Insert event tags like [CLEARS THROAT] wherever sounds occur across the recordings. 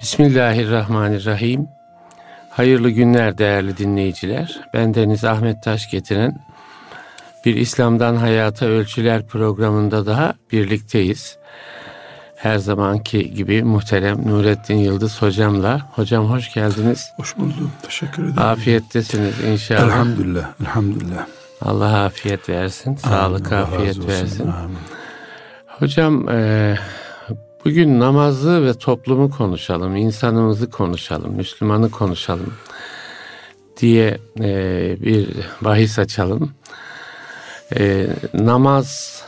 Bismillahirrahmanirrahim. Hayırlı günler değerli dinleyiciler. Ben Deniz Ahmet Taş getiren bir İslam'dan Hayata Ölçüler programında daha birlikteyiz. Her zamanki gibi muhterem Nurettin Yıldız hocamla. Hocam hoş geldiniz. Hoş buldum. Teşekkür ederim. Afiyettesiniz inşallah. Elhamdülillah. Elhamdülillah. Allah afiyet versin. Sağlık, Allah afiyet versin. Amin. Hocam e, bugün namazı ve toplumu konuşalım, insanımızı konuşalım, Müslümanı konuşalım diye e, bir bahis açalım. E, namaz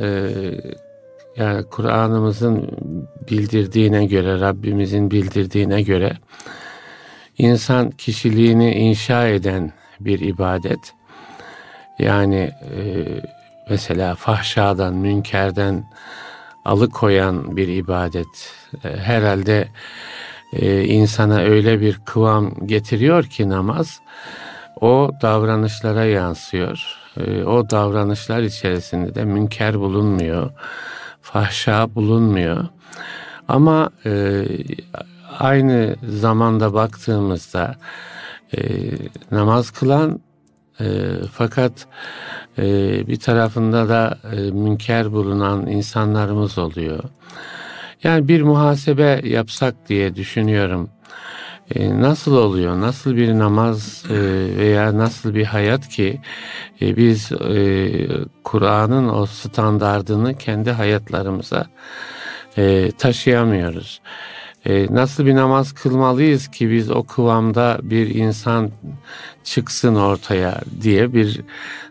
e, yani Kur'an'ımızın bildirdiğine göre, Rabbimizin bildirdiğine göre insan kişiliğini inşa eden bir ibadet. Yani e, mesela fahşadan, münkerden alıkoyan bir ibadet. E, herhalde e, insana öyle bir kıvam getiriyor ki namaz, o davranışlara yansıyor. E, o davranışlar içerisinde de münker bulunmuyor, fahşa bulunmuyor. Ama aynı zamanda baktığımızda namaz kılan fakat bir tarafında da e, münker bulunan insanlarımız oluyor. Yani bir muhasebe yapsak diye düşünüyorum. E, nasıl oluyor? Nasıl bir namaz e, veya nasıl bir hayat ki e, biz Kur'an'ın o standardını kendi hayatlarımıza taşıyamıyoruz. E, nasıl bir namaz kılmalıyız ki biz o kıvamda bir insan çıksın ortaya diye bir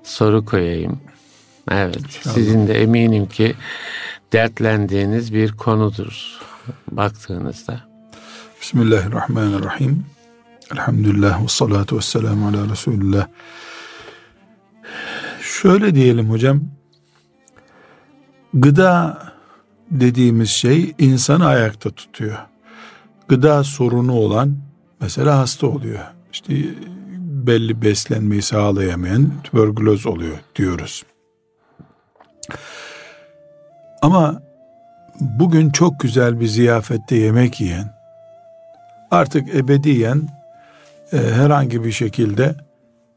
soru koyayım. Evet, İnşallah. sizin de eminim ki dertlendiğiniz bir konudur baktığınızda. Bismillahirrahmanirrahim. Elhamdülillah ve salatu ve selamu ala Resulullah. Şöyle diyelim hocam. Gıda dediğimiz şey insanı ayakta tutuyor. Gıda sorunu olan mesela hasta oluyor. İşte belli beslenmeyi sağlayamayan tüberküloz oluyor diyoruz. Ama bugün çok güzel bir ziyafette yemek yiyen, artık ebediyen e, herhangi bir şekilde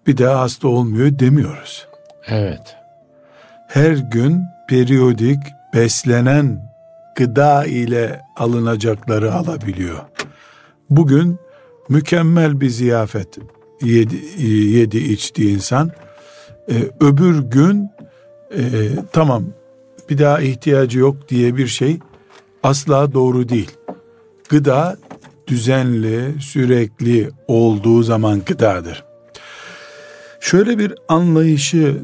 bir daha hasta olmuyor demiyoruz. Evet. Her gün periyodik beslenen gıda ile alınacakları alabiliyor. Bugün mükemmel bir ziyafet yedi, yedi içti insan. E, öbür gün e, tamam bir daha ihtiyacı yok diye bir şey asla doğru değil. Gıda düzenli, sürekli olduğu zaman gıdadır. Şöyle bir anlayışı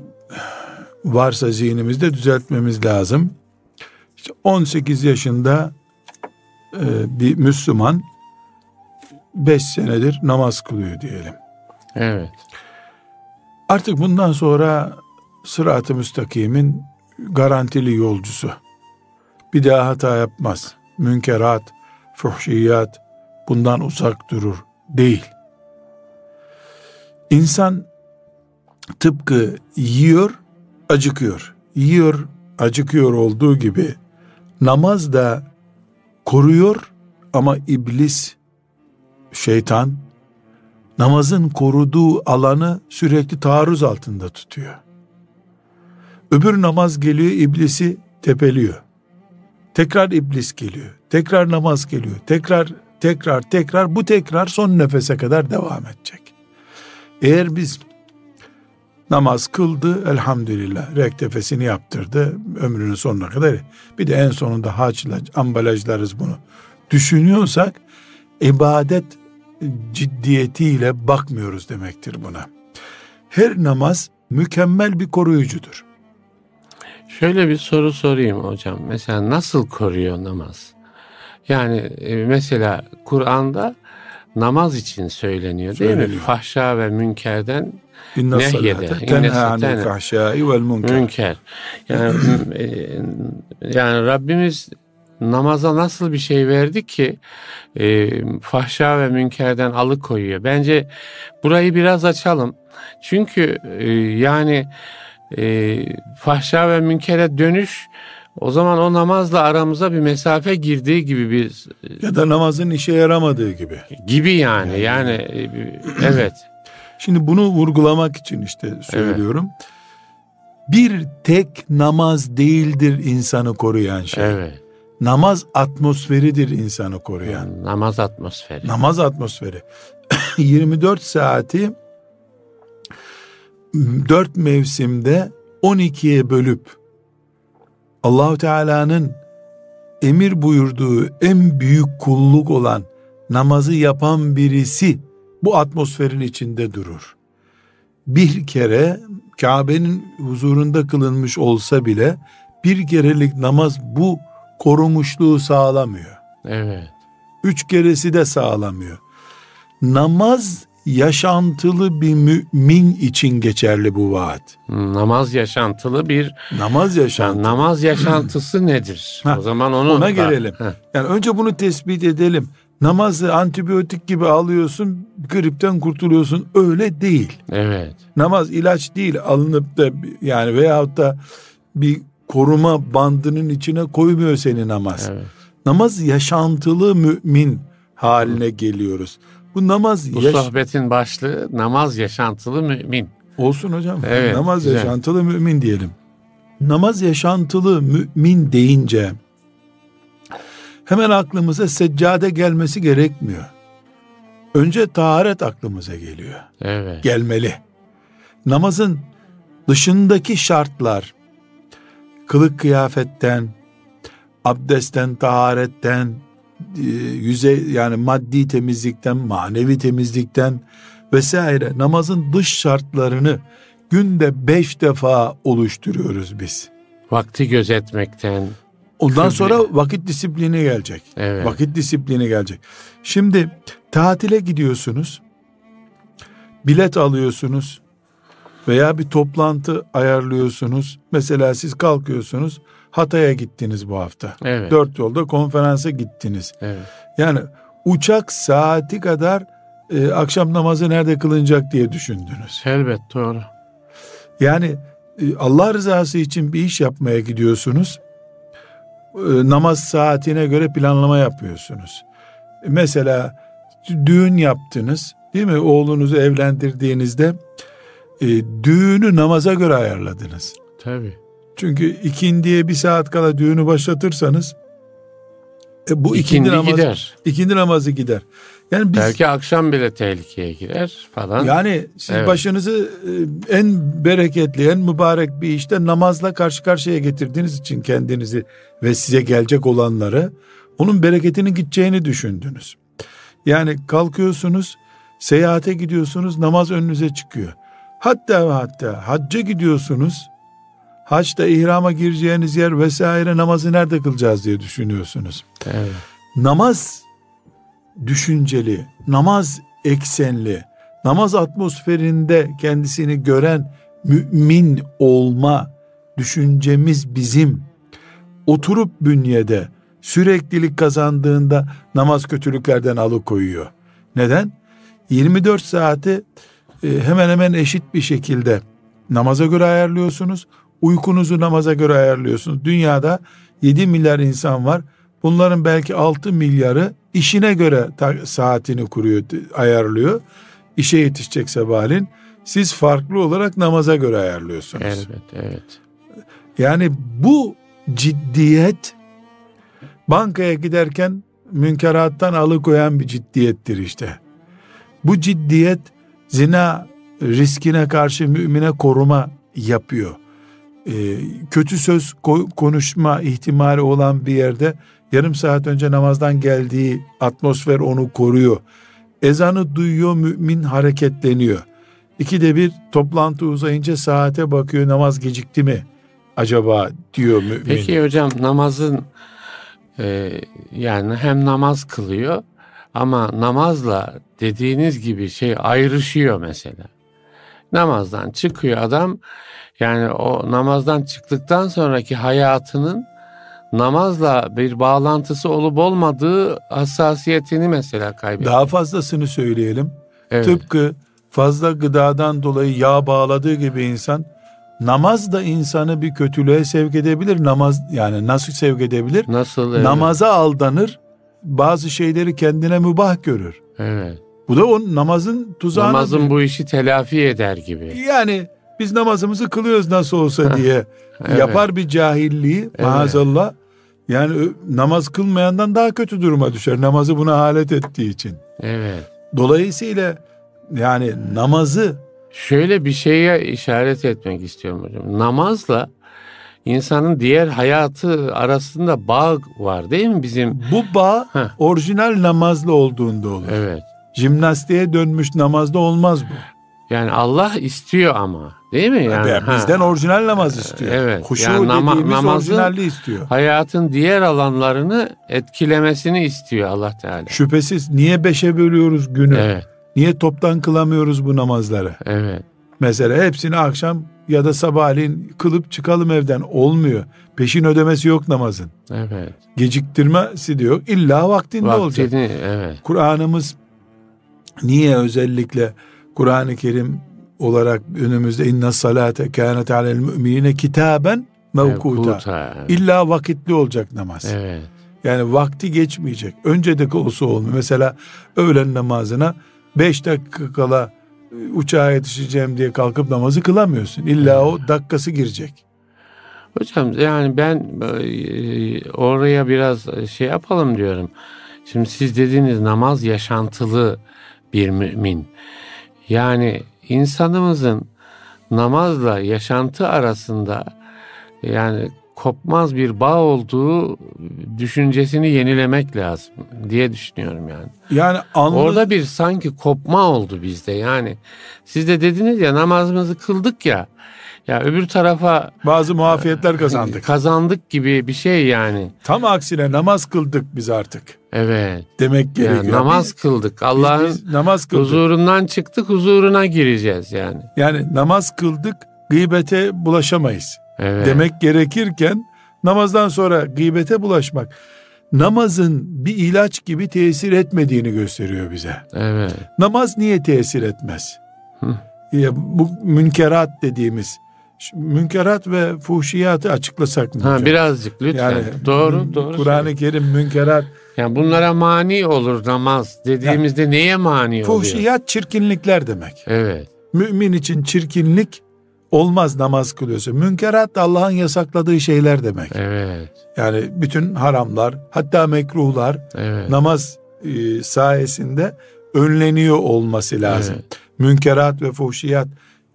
varsa zihnimizde düzeltmemiz lazım. İşte 18 yaşında e, bir Müslüman 5 senedir namaz kılıyor diyelim. Evet. Artık bundan sonra sırat-ı müstakimin garantili yolcusu. Bir daha hata yapmaz. Münkerat, fuhşiyat bundan uzak durur. Değil. İnsan tıpkı yiyor, acıkıyor. Yiyor, acıkıyor olduğu gibi namaz da koruyor ama iblis, şeytan namazın koruduğu alanı sürekli taarruz altında tutuyor. Öbür namaz geliyor iblisi tepeliyor. Tekrar iblis geliyor. Tekrar namaz geliyor. Tekrar tekrar tekrar bu tekrar son nefese kadar devam edecek. Eğer biz namaz kıldı elhamdülillah rektefesini yaptırdı ömrünün sonuna kadar bir de en sonunda haçla ambalajlarız bunu düşünüyorsak ibadet ciddiyetiyle bakmıyoruz demektir buna. Her namaz mükemmel bir koruyucudur. Şöyle bir soru sorayım hocam. Mesela nasıl koruyor namaz? Yani e, mesela Kur'an'da namaz için söyleniyor değil mi? Söyleniyor. Fahşa ve münkerden İnne salate tenha anil fahşai vel münker. münker. Yani e, yani Rabbimiz namaza nasıl bir şey verdi ki e, fahşa ve münkerden alıkoyuyor. Bence burayı biraz açalım. Çünkü e, yani e, fahşa ve münkere dönüş O zaman o namazla aramıza bir mesafe girdiği gibi bir Ya da namazın işe yaramadığı gibi. gibi yani yani e, evet Şimdi bunu vurgulamak için işte söylüyorum. Bir tek namaz değildir insanı koruyan şey. evet Namaz atmosferidir insanı koruyan. namaz atmosferi. Namaz atmosferi. [COUGHS] 24 saati 4 mevsimde 12'ye bölüp Allahu Teala'nın emir buyurduğu en büyük kulluk olan namazı yapan birisi bu atmosferin içinde durur. Bir kere Kabe'nin huzurunda kılınmış olsa bile bir kerelik namaz bu korumuşluğu sağlamıyor. Evet. Üç keresi de sağlamıyor. Namaz yaşantılı bir mümin için geçerli bu vaat. Namaz yaşantılı bir Namaz yaşantılı. namaz yaşantısı nedir? Ha, o zaman onu ona gelelim. Ha, Yani önce bunu tespit edelim. Namazı antibiyotik gibi alıyorsun, gripten kurtuluyorsun. Öyle değil. evet. Namaz ilaç değil alınıp da yani veyahut da bir koruma bandının içine koymuyor seni namaz. Evet. Namaz yaşantılı mümin haline geliyoruz. Bu namaz Bu yaş- sohbetin başlığı namaz yaşantılı mümin. olsun hocam. Evet, namaz güzel. yaşantılı mümin diyelim. Namaz yaşantılı mümin deyince hemen aklımıza seccade gelmesi gerekmiyor. Önce taharet aklımıza geliyor. Evet. gelmeli. Namazın dışındaki şartlar kılık kıyafetten, abdestten, taharetten, e, yüzey yani maddi temizlikten, manevi temizlikten vesaire namazın dış şartlarını günde beş defa oluşturuyoruz biz. Vakti gözetmekten. Ondan Tabii. sonra vakit disiplini gelecek. Evet. Vakit disiplini gelecek. Şimdi tatile gidiyorsunuz. Bilet alıyorsunuz. Veya bir toplantı ayarlıyorsunuz. Mesela siz kalkıyorsunuz. Hatay'a gittiniz bu hafta. Evet. Dört yolda konferansa gittiniz. Evet. Yani uçak saati kadar e, akşam namazı nerede kılınacak diye düşündünüz. Elbet doğru. Yani e, Allah rızası için bir iş yapmaya gidiyorsunuz. E, Namaz saatine göre planlama yapıyorsunuz. E, Mesela düğün yaptınız değil mi? Oğlunuzu evlendirdiğinizde e, düğünü namaza göre ayarladınız. Tabii. Çünkü ikindiye bir saat kala düğünü başlatırsanız e, bu ikindi, İkindi namazı, gider. ikindi namazı gider. Yani biz Belki akşam bile tehlikeye girer falan. Yani siz Evet. başınızı e, en bereketli, en mübarek bir işte namazla karşı karşıya getirdiğiniz için kendinizi ve size gelecek olanları onun bereketinin gideceğini düşündünüz. Yani kalkıyorsunuz, seyahate gidiyorsunuz, namaz önünüze çıkıyor. Hatta ve hatta hacca gidiyorsunuz, haçta ihrama gireceğiniz yer vesaire namazı nerede kılacağız diye düşünüyorsunuz Evet. namaz düşünceli, namaz eksenli, namaz atmosferinde kendisini gören mümin olma düşüncemiz bizim oturup bünyede süreklilik kazandığında namaz kötülüklerden alıkoyuyor. Neden? 24 saati e, hemen hemen eşit bir şekilde namaza göre ayarlıyorsunuz. Uykunuzu namaza göre ayarlıyorsunuz. Dünyada 7 milyar insan var. Bunların belki 6 milyarı işine göre saatini kuruyor, ayarlıyor. İşe yetişecek sabahleyin. Siz farklı olarak namaza göre ayarlıyorsunuz. Elbet evet. Yani bu ciddiyet bankaya giderken münkerattan alıkoyan bir ciddiyettir işte. Bu ciddiyet zina riskine karşı mümine koruma yapıyor. Ee, kötü söz ko- konuşma ihtimali olan bir yerde yarım saat önce namazdan geldiği atmosfer onu koruyor. Ezanı duyuyor mümin hareketleniyor. İkide bir toplantı uzayınca saate bakıyor namaz gecikti mi acaba diyor mümin. Peki hocam namazın e, yani hem namaz kılıyor ama namazla dediğiniz gibi şey ayrışıyor mesela. Namazdan çıkıyor adam yani o namazdan çıktıktan sonraki hayatının namazla bir bağlantısı olup olmadığı hassasiyetini mesela kaybediyor. Daha fazlasını söyleyelim. Evet. Tıpkı fazla gıdadan dolayı yağ bağladığı gibi insan namaz da insanı bir kötülüğe sevk edebilir. Namaz yani nasıl sevk edebilir? Nasıl? Evet. Namaza aldanır. Bazı şeyleri kendine mübah görür. Evet. Bu da o namazın tuzağına. Namazın bu işi telafi eder gibi. Yani biz namazımızı kılıyoruz nasıl olsa diye Evet. yapar bir cahilliği maazallah. Yani namaz kılmayandan daha kötü duruma düşer. Namazı buna alet ettiği için. Evet. Dolayısıyla yani namazı Şöyle bir şeye işaret etmek istiyorum hocam. Namazla insanın diğer hayatı arasında bağ var değil mi bizim? bu bağ Heh. orijinal namazlı olduğunda olur. Evet. Jimnastiğe dönmüş namazda olmaz bu. Yani Allah istiyor ama değil mi? Yani, ha. bizden orijinal namaz istiyor. Evet. Huşu Yani nama- dediğimiz namazın- orijinalliği istiyor. hayatın diğer alanlarını etkilemesini istiyor Allah Teala. Şüphesiz niye beşe bölüyoruz günü? Evet. Niye toptan kılamıyoruz bu namazları? Evet. Mesela hepsini akşam ya da sabahleyin kılıp çıkalım evden olmuyor. Peşin ödemesi yok namazın. Evet. Geciktirmesi de yok. İlla vaktinde olacak. Vaktini evet. Kur'an'ımız niye özellikle Kur'an-ı Kerim olarak önümüzde inna salate kânet alel müminine kitaben mevkuta. İlla vakitli olacak namaz. Evet. Yani vakti geçmeyecek. Önce de olsa olmuyor. Mesela öğlen namazına 5 dakika kala e, uçağa yetişeceğim diye kalkıp namazı kılamıyorsun. İlla o dakikası girecek. Hocam yani ben e, oraya biraz şey yapalım diyorum. Şimdi siz dediğiniz namaz yaşantılı bir mümin. Yani insanımızın namazla yaşantı arasında yani kopmaz bir bağ olduğu düşüncesini yenilemek lazım diye düşünüyorum yani. Yani anlı, Orada bir sanki kopma oldu bizde yani. Siz de dediniz ya namazımızı kıldık ya. Ya öbür tarafa bazı muafiyetler kazandık. kazandık gibi bir şey yani. Tam aksine namaz kıldık biz artık. Evet. Demek gerekiyor. Yani namaz Biz- kıldık. Allah'ın namaz kıldık. huzurundan çıktık, huzuruna gireceğiz yani. Yani namaz kıldık gıybete bulaşamayız. Evet. Demek gerekirken namazdan sonra gıybete bulaşmak namazın bir ilaç gibi tesir etmediğini gösteriyor bize. Evet. Namaz niye tesir etmez? Hı. Ya bu münkerat dediğimiz münkerat ve fuhşiyatı açıklasak mı? Ha hocam? birazcık lütfen. Yani doğru, doğru. Kur'an-ı Kerim münkerat, Yani bunlara mani olur namaz dediğimizde neye mani oluyor? fuhşiyat çirkinlikler demek. Evet. Mümin için çirkinlik olmaz namaz kılıyorsa. Münkerat da Allah'ın yasakladığı şeyler demek. Evet. Yani bütün haramlar, hatta mekruhlar Evet. namaz e, sayesinde önleniyor olması lazım. Evet. Münkerat ve fuhşiyat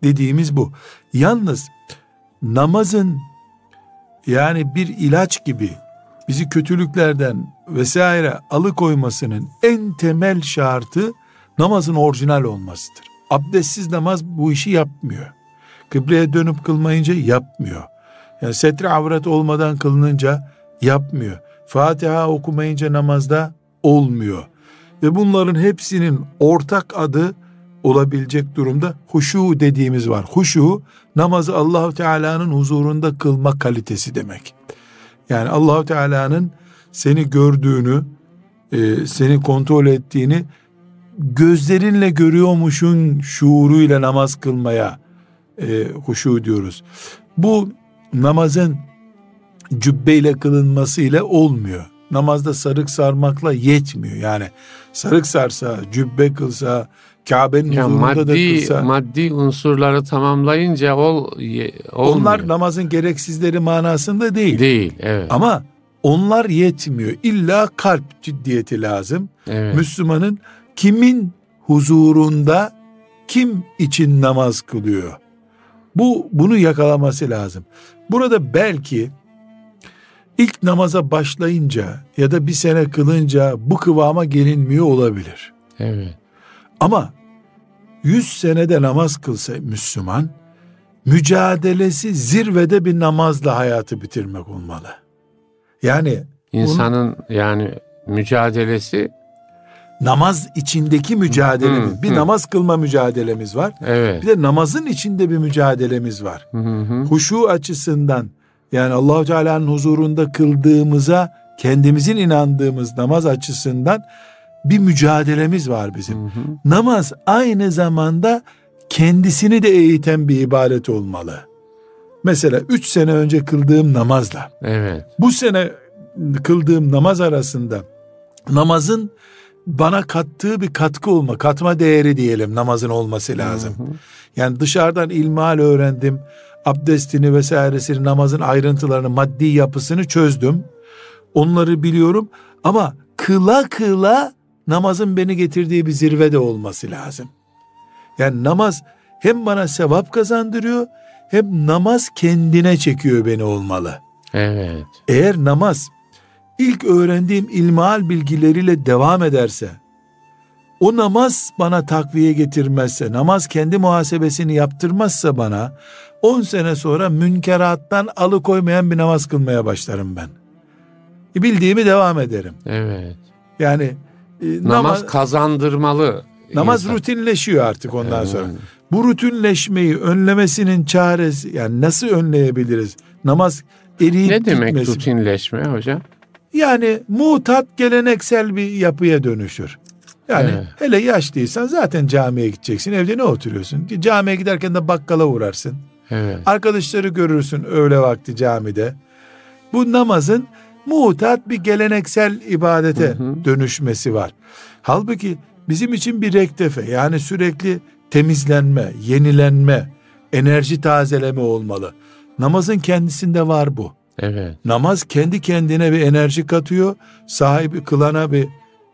dediğimiz bu. Yalnız namazın yani bir ilaç gibi bizi kötülüklerden vesaire alıkoymasının en temel şartı namazın orijinal olmasıdır. Abdestsiz namaz bu işi yapmıyor. Kıbleye dönüp kılmayınca yapmıyor. Yani setre avret olmadan kılınınca yapmıyor. Fatiha okumayınca namazda olmuyor. Ve bunların hepsinin ortak adı olabilecek durumda huşu dediğimiz var. Huşu namazı Allahu Teala'nın huzurunda kılma kalitesi demek. Yani Allahu Teala'nın seni gördüğünü, e, seni kontrol ettiğini gözlerinle görüyormuşun şuuruyla namaz kılmaya e, huşu diyoruz. Bu namazın cübbeyle kılınması ile olmuyor. Namazda sarık sarmakla yetmiyor. Yani sarık sarsa, cübbe kılsa, Kabe'nin Ya huzurunda da maddi kılsa. maddi unsurları tamamlayınca ol, ye- olmuyor. onlar namazın gereksizleri manasında değil. değil. Evet. Ama onlar yetmiyor. İlla kalp ciddiyeti lazım. evet. Müslümanın kimin huzurunda kim için namaz kılıyor? Bu bunu yakalaması lazım. Burada belki ilk namaza başlayınca ya da bir sene kılınca bu kıvama gelinmiyor olabilir. evet. Ama 100 senede namaz kılsa Müslüman mücadelesi zirvede bir namazla hayatı bitirmek olmalı. Yani İnsanın yani mücadelesi namaz içindeki mücadelemiz. Hı, bir hı. namaz kılma mücadelemiz var. evet. Bir de namazın içinde bir mücadelemiz var. Hı hı. Huşu açısından yani Allahu Teala'nın huzurunda kıldığımıza kendimizin inandığımız namaz açısından bir mücadelemiz var bizim. Hı hı. Namaz aynı zamanda kendisini de eğiten bir ibadet olmalı. Mesela üç sene önce kıldığım namazla Evet. bu sene kıldığım namaz arasında namazın bana kattığı bir katkı olma, katma değeri diyelim namazın olması lazım. Hı hı. Yani dışarıdan ilmihal öğrendim, abdestini vesairesini, namazın ayrıntılarını, maddi yapısını çözdüm. Onları biliyorum ama kıla kıla namazın beni getirdiği bir zirvede olması lazım. Yani namaz hem bana sevap kazandırıyor hem namaz kendine çekiyor beni olmalı. Evet. Eğer namaz ilk öğrendiğim ilmihal bilgileriyle devam ederse, o namaz bana takviye getirmezse, namaz kendi muhasebesini yaptırmazsa bana, 10 sene sonra münkerattan alıkoymayan bir namaz kılmaya başlarım ben. E, Bildiğimi devam ederim. Evet. Yani Namaz, namaz, kazandırmalı. namaz insan. rutinleşiyor artık ondan Evet. sonra. Bu rutinleşmeyi önlemesinin çaresi, yani nasıl önleyebiliriz? Namaz eriyip Ne demek gitmesin. rutinleşme hocam? Yani mutat geleneksel bir yapıya dönüşür. Yani Evet. hele yaşlıysan zaten camiye gideceksin. Evde ne oturuyorsun? Camiye giderken de bakkala uğrarsın. Evet. Arkadaşları görürsün öğle vakti camide. Bu namazın mutat bir geleneksel ibadete Hı hı. dönüşmesi var. Halbuki bizim için bir rektefe yani sürekli temizlenme, yenilenme, enerji tazeleme olmalı. Namazın kendisinde var bu. Evet. Namaz kendi kendine bir enerji katıyor. Sahibi kılana bir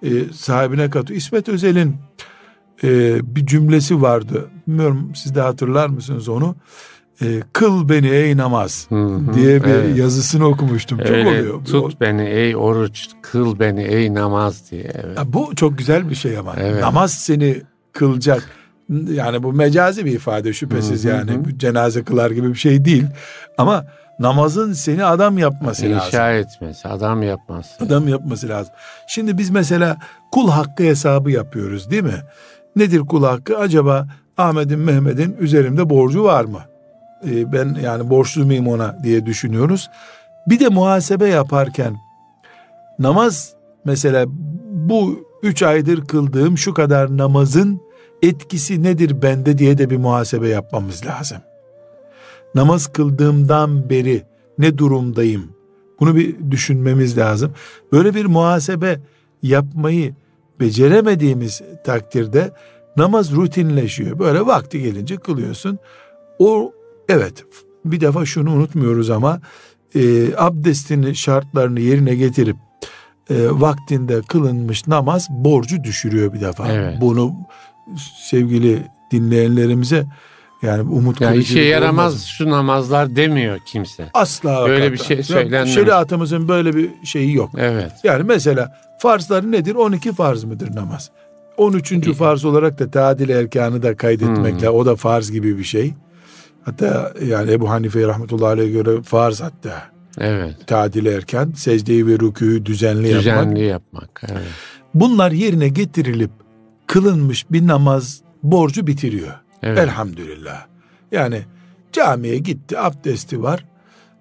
e, sahibine katıyor. İsmet Özel'in e, bir cümlesi vardı. Bilmiyorum siz de hatırlar mısınız onu? E, Kıl beni ey namaz Hı hı, diye bir evet. yazısını okumuştum. Çok Öyle oluyor. Tut beni ey oruç, kıl beni ey namaz diye. Evet. Ya bu çok güzel bir şey ama. Evet. Namaz seni kılacak. Yani bu mecazi bir ifade şüphesiz Hı hı yani. hı. Cenaze kılar gibi bir şey değil. Ama namazın seni adam yapması lazım. İnşa etmesi, adam yapması. Adam yapması lazım. Şimdi biz mesela kul hakkı hesabı yapıyoruz değil mi? Nedir kul hakkı? Acaba Ahmet'in Mehmet'in üzerimde borcu var mı? Ee, ben yani borçlu muyum ona diye düşünüyoruz. Bir de muhasebe yaparken namaz mesela bu üç aydır kıldığım şu kadar namazın etkisi nedir bende diye de bir muhasebe yapmamız lazım. Namaz kıldığımdan beri ne durumdayım? Bunu bir düşünmemiz lazım. Böyle bir muhasebe yapmayı beceremediğimiz takdirde namaz rutinleşiyor. Böyle vakti gelince kılıyorsun. O evet bir defa şunu unutmuyoruz ama e, abdestini şartlarını yerine getirip e, vaktinde kılınmış namaz borcu düşürüyor bir defa. Evet. Bunu sevgili dinleyenlerimize yani umut Ya işe yaramaz olmasın. şu namazlar demiyor kimse. Asla Böyle hakikaten. bir şey Ya söylenmemiş. Şeriatımızın böyle bir şeyi yok. Evet. Yani mesela farzlar nedir? 12 farz mıdır namaz? 13. İyi. farz olarak da tadil erkanı da kaydetmekle Hmm. o da farz gibi bir şey. Hatta yani Ebu Hanife rahmetullahi aleyh'e göre farz hatta Evet. tadil erken secdeyi ve rükûyu düzenli, yapmak. Düzenli yapmak. Evet. Bunlar yerine getirilip kılınmış bir namaz borcu bitiriyor. Evet. Elhamdülillah. Yani camiye gitti abdesti var.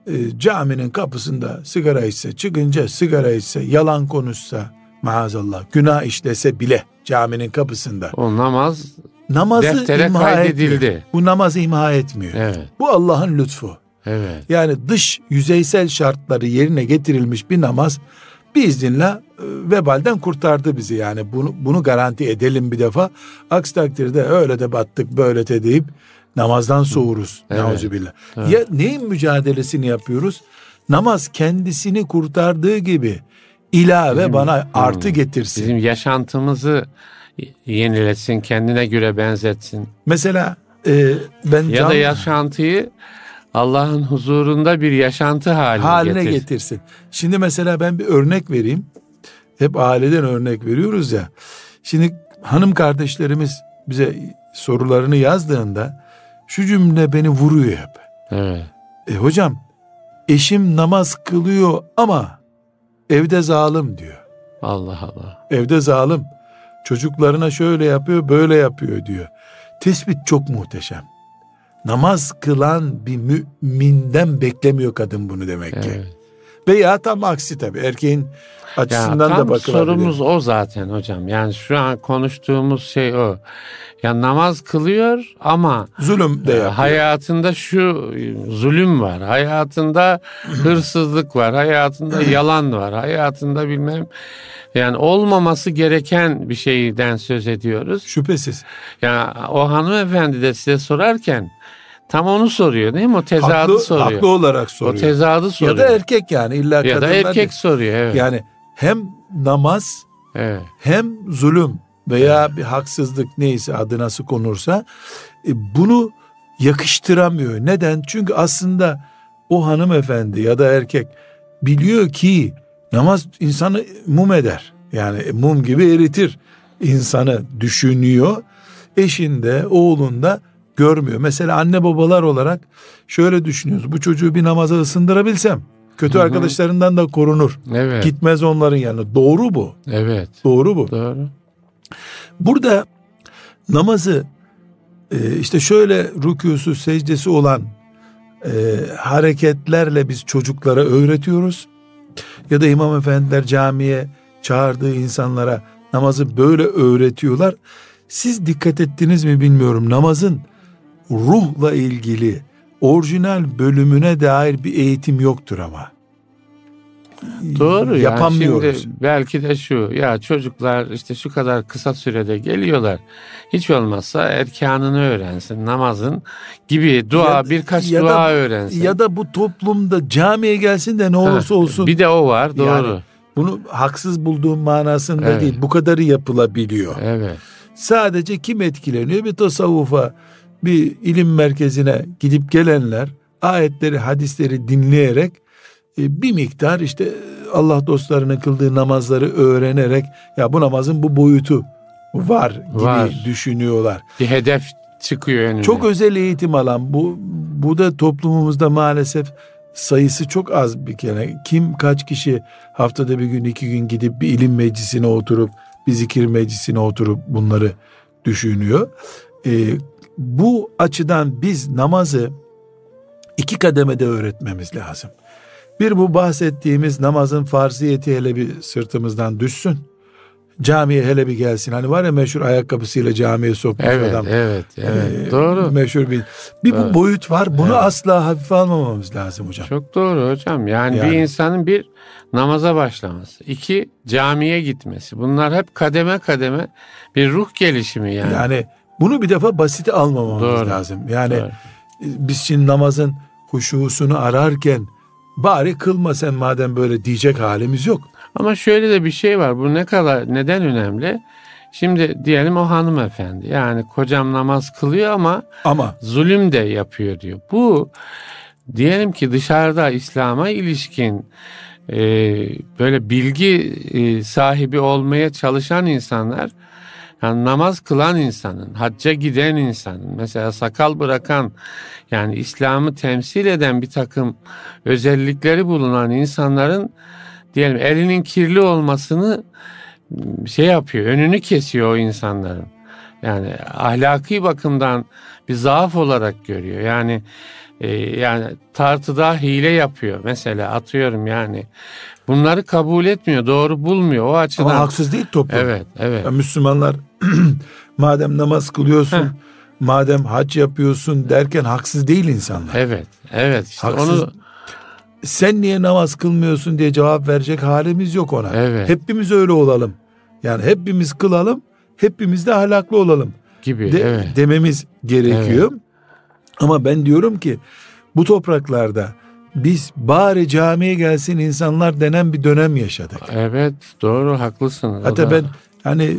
Ee, caminin kapısında sigara içse çıkınca sigara içse yalan konuşsa maazallah günah işlese bile caminin kapısında O namaz namazı deftere imha kaydedildi. etmiyor. Bu namazı imha etmiyor. Evet. Bu Allah'ın lütfu. Evet. Yani dış yüzeysel şartları yerine getirilmiş bir namaz biiznillah e, vebalden kurtardı bizi yani bunu bunu garanti edelim bir defa. Aksi takdirde öyle de battık böyle de deyip namazdan soğuruz. Evet. Evet. Ya neyin mücadelesini yapıyoruz? Namaz kendisini kurtardığı gibi ilave Bizim- bana artı Hmm. getirsin. Bizim yaşantımızı yeniletsin, kendine göre benzetsin. Mesela e, ben Ya can- da yaşantıyı Allah'ın huzurunda bir yaşantı haline, haline getir. getirsin. Şimdi mesela ben bir örnek vereyim. Hep aileden örnek veriyoruz ya. Şimdi hanım kardeşlerimiz bize sorularını yazdığında şu cümle beni vuruyor hep. Evet. E hocam eşim namaz kılıyor ama evde zalim diyor. Allah Allah. Evde zalim. Çocuklarına şöyle yapıyor böyle yapıyor diyor. Tespit çok muhteşem. Namaz kılan bir müminden beklemiyor kadın bunu demek ki. Veya tam aksi tabii erkeğin açısından ya, da bakılabilir. sorumuz o zaten hocam. Yani şu an konuştuğumuz şey o. Ya namaz kılıyor ama zulüm de yapıyor. hayatında şu zulüm var. Hayatında [CLEARS THROAT] hırsızlık var. Hayatında [CLEARS THROAT] yalan var. Hayatında bilmem yani olmaması gereken bir şeyden söz ediyoruz. Şüphesiz. Ya o hanımefendi de size sorarken tam onu soruyor değil mi? O tezadı haklı, soruyor. Haklı olarak soruyor. O tezadı soruyor. Ya da erkek yani illa ya da kadınlar erkek değil. soruyor evet. Yani hem namaz evet. hem zulüm veya bir haksızlık neyse adı nasıl konursa e, bunu yakıştıramıyor. Neden? Çünkü aslında o hanımefendi ya da erkek biliyor ki namaz insanı mum eder. Yani mum gibi eritir insanı düşünüyor. Eşinde, oğlunda görmüyor. Mesela anne babalar olarak şöyle düşünüyoruz. Bu çocuğu bir namaza ısındırabilsem kötü Hı hı. arkadaşlarından da korunur. Evet. Gitmez onların yanına. Doğru bu. Evet. Doğru bu. Doğru. Burada namazı e, işte şöyle rükûsu secdesi olan e, hareketlerle biz çocuklara öğretiyoruz. Ya da imam efendiler camiye çağırdığı insanlara namazı böyle öğretiyorlar. Siz dikkat ettiniz mi bilmiyorum namazın ruhla ilgili orijinal bölümüne dair bir eğitim yoktur ama. Doğru yani Yapamıyoruz. şimdi belki de şu ya çocuklar işte şu kadar kısa sürede geliyorlar. Hiç olmazsa erkanını öğrensin namazın gibi dua Ya da- birkaç ya da- dua öğrensin. ya da bu toplumda camiye gelsin de ne olursa olsun. Bir de o var doğru. Yani Bunu haksız bulduğum manasında Evet. değil. Bu kadarı yapılabiliyor. Evet. Sadece kim etkileniyor? Bir tasavvufa, bir ilim merkezine gidip gelenler ayetleri, hadisleri dinleyerek e, bir miktar işte Allah dostlarının kıldığı namazları öğrenerek ya bu namazın bu boyutu var gibi Var. düşünüyorlar. Bir hedef çıkıyor önüne. Çok özel eğitim alan bu bu da toplumumuzda maalesef sayısı çok az bir kere. Kim kaç kişi haftada bir gün iki gün gidip bir ilim meclisine oturup bir zikir meclisine oturup bunları düşünüyor. Ee, bu açıdan biz namazı iki kademede öğretmemiz lazım. Bir bu bahsettiğimiz namazın farziyeti hele bir sırtımızdan düşsün. Camiye hele bir gelsin. Hani var ya meşhur ayakkabısıyla camiye sokmuş Evet, adam. evet, evet. Ee, doğru. Meşhur bir. Bir bu Evet. boyut var. Bunu Evet. asla hafife almamamız lazım hocam. Çok doğru hocam. Yani, Yani. bir insanın bir namaza başlaması, iki camiye gitmesi. Bunlar hep kademe kademe bir ruh gelişimi yani. Yani bunu bir defa basite almamamız Doğru. lazım. Yani Doğru. biz şimdi namazın huşusunu ararken bari kılma sen madem böyle diyecek halimiz yok. Ama şöyle de bir şey var. Bu ne kadar neden önemli? Şimdi diyelim o hanımefendi. Yani kocam namaz kılıyor ama Ama zulüm de yapıyor diyor. Bu diyelim ki dışarıda İslam'a ilişkin e, böyle bilgi e, sahibi olmaya çalışan insanlar yani namaz kılan insanın, hacca giden insanın, mesela sakal bırakan yani İslam'ı temsil eden bir takım özellikleri bulunan insanların diyelim elinin kirli olmasını şey yapıyor, önünü kesiyor o insanların. Yani ahlaki bakımdan bir zaaf olarak görüyor. Yani e, yani tartıda hile yapıyor mesela atıyorum yani. Bunları kabul etmiyor, doğru bulmuyor o açıdan. ama haksız değil toplum. Evet, evet. Ya Müslümanlar [CLEARS THROAT] madem namaz kılıyorsun, Heh. madem hac yapıyorsun derken haksız değil insanlar. Evet, evet. İşte Haksız onu Sen niye namaz kılmıyorsun diye cevap verecek halimiz yok ona. Evet. Hepimiz öyle olalım. Yani hepimiz kılalım, hepimiz de ahlaklı olalım. gibi. de- evet. dememiz gerekiyor. Ama ben diyorum ki bu topraklarda biz bari camiye gelsin insanlar denen bir dönem yaşadık. Evet, doğru haklısınız. O Hatta da- ben hani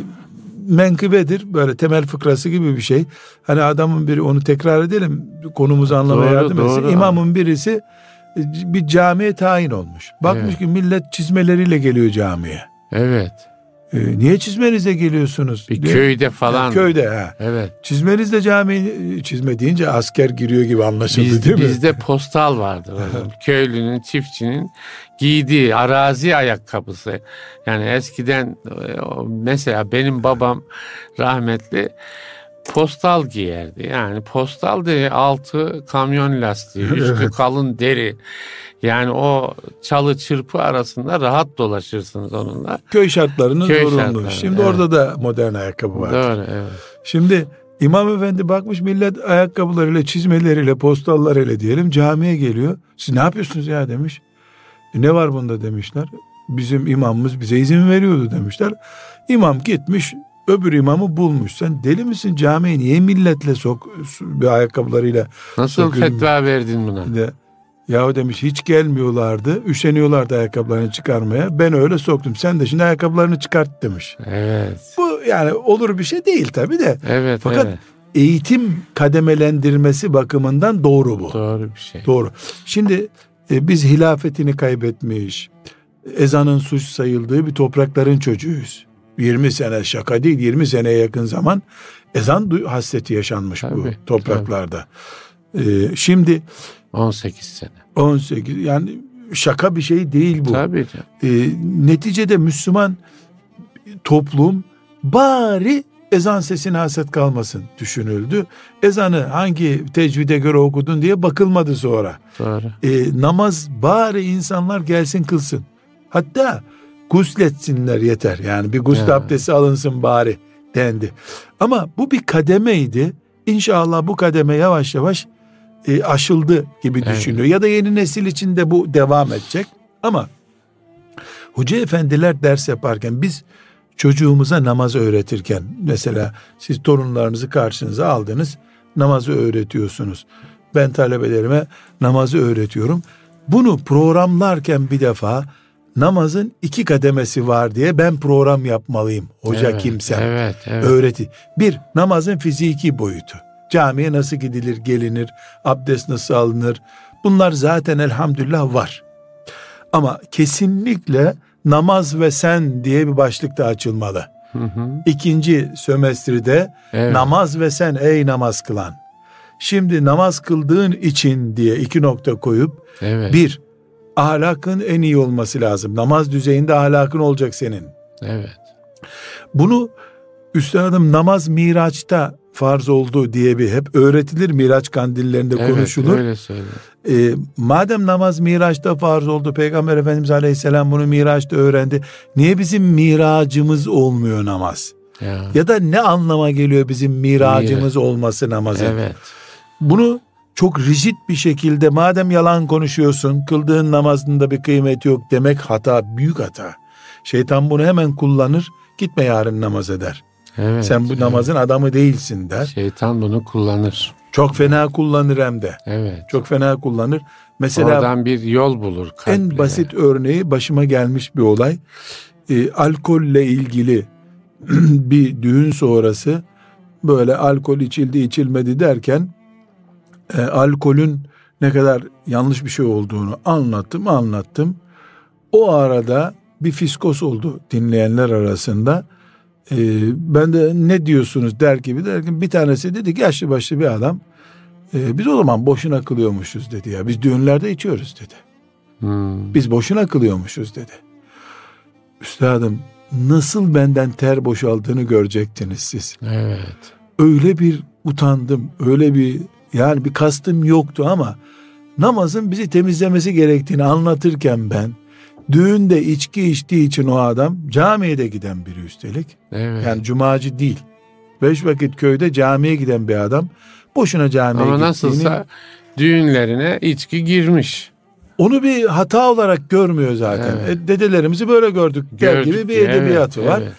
menkıbedir böyle temel fıkrası gibi bir şey. Hani adamın biri onu tekrar edelim konumuzu anlamaya Doğru, yardım etsin. İmamın birisi e, bir camiye tayin olmuş. Bakmış Evet. ki millet çizmeleriyle geliyor camiye. Evet. E, niye çizmenizle geliyorsunuz? Bir diye. köyde falan. Ha, köyde ha. Evet. Çizmenizle cami çizme deyince asker giriyor gibi anlaşıldı Biz, değil mi? bizde postal vardır. [LAUGHS] Köylünün, çiftçinin giydiği arazi ayakkabısı. Yani eskiden e, mesela benim babam rahmetli postal giyerdi. Yani postal diye altı kamyon lastiği, [LAUGHS] üstü kalın deri. Yani o çalı çırpı arasında rahat dolaşırsınız onunla. Köy şartlarının Köy zorunlu. şartları, Şimdi evet. orada da modern ayakkabı var. Doğru evet. Şimdi İmam Efendi bakmış millet ayakkabılarıyla, çizmeleriyle, postallarıyla diyelim camiye geliyor. Siz ne yapıyorsunuz ya demiş. "E, ne var bunda demişler. Bizim imamımız bize izin veriyordu demişler. İmam gitmiş öbür imamı bulmuş. Sen deli misin camiye niye milletle sok bir ayakkabılarıyla Nasıl Sokuyorum. fetva verdin buna? de Yahu demiş hiç gelmiyorlardı. Üşeniyorlardı ayakkabılarını çıkarmaya. Ben öyle soktum. Sen de şimdi ayakkabılarını çıkart demiş. Evet. Bu yani olur bir şey değil tabii de. Evet Fakat evet. eğitim kademelendirmesi bakımından doğru bu. Doğru bir şey. Doğru. Şimdi e, biz hilafetini kaybetmiş, ezanın suç sayıldığı bir toprakların çocuğuyuz. 20 sene şaka değil 20 seneye yakın zaman ezan hasreti yaşanmış bu Tabii, topraklarda. E, şimdi 18 sene. 18 yani şaka bir şey değil bu. Tabii. E, neticede Müslüman toplum bari ezan sesine haset kalmasın düşünüldü. Ezanı hangi tecvide göre okudun diye bakılmadı sonra. Doğru. E, namaz bari insanlar gelsin kılsın. Hatta gusletsinler yeter. Yani bir gusül Ya. abdesti alınsın bari dendi. Ama bu bir kademeydi. İnşallah bu kademe yavaş yavaş e, aşıldı gibi Evet. düşünüyor. Ya da yeni nesil için de bu devam edecek. Ama hoca efendiler ders yaparken biz çocuğumuza namaz öğretirken mesela siz torunlarınızı karşınıza aldınız namazı öğretiyorsunuz. Ben talebelerime namazı öğretiyorum. Bunu programlarken bir defa namazın iki kademesi var diye ben program yapmalıyım. Hoca evet, kimsem Evet, evet. öğreti. Bir, namazın fiziki boyutu. Camiye nasıl gidilir, gelinir, abdest nasıl alınır. Bunlar zaten elhamdülillah var. Ama kesinlikle namaz ve sen diye bir başlık da açılmalı. Hı hı. İkinci sömestride Evet. namaz ve sen ey namaz kılan. Şimdi namaz kıldığın için diye iki nokta koyup Evet. bir, ahlakın en iyi olması lazım. Namaz düzeyinde ahlakın olacak senin. Evet. Bunu üstadım namaz Miraç'ta farz oldu diye bir hep öğretilir Miraç kandillerinde Evet, konuşulur. öyle söyle. Ee, madem namaz Miraç'ta farz oldu Peygamber Efendimiz Aleyhisselam bunu Miraç'ta öğrendi. Niye bizim miracımız olmuyor namaz? Ya. Ya da ne anlama geliyor bizim miracımız olması namazın? Evet. Bunu çok rigid bir şekilde madem yalan konuşuyorsun kıldığın namazında bir kıymet yok demek hata büyük hata. Şeytan bunu hemen kullanır gitme yarın namaz eder. Evet. Sen bu evet. namazın adamı değilsin der. Şeytan bunu kullanır. Çok fena kullanır hem de. Evet. Çok fena kullanır. Mesela Oradan bir yol bulur. en kalple. basit örneği başıma gelmiş bir olay. Ee, alkolle ilgili [CLEARS THROAT] bir düğün sonrası böyle alkol içildi içilmedi derken e, alkolün ne kadar yanlış bir şey olduğunu anlattım anlattım. O arada bir fiskos oldu dinleyenler arasında. Ee, ben de ne diyorsunuz der gibi derken bir tanesi dedi ki yaşlı başlı bir adam. "Ee, biz o zaman boşuna kılıyormuşuz dedi ya. Biz düğünlerde içiyoruz dedi. Hmm. Biz boşuna kılıyormuşuz dedi. Üstadım nasıl benden ter boşaldığını görecektiniz siz. Evet. Öyle bir utandım, öyle bir yani bir kastım yoktu ama namazın bizi temizlemesi gerektiğini anlatırken ben düğünde içki içtiği için o adam camiye de giden biri üstelik. Evet. Yani cumacı değil. Beş vakit köyde camiye giden bir adam boşuna camiye Ama gittiğini nasılsa düğünlerine içki girmiş. onu bir hata olarak görmüyor zaten. Evet. E, dedelerimizi böyle gördük Gördük gibi bir edebiyatı evet, var. Evet.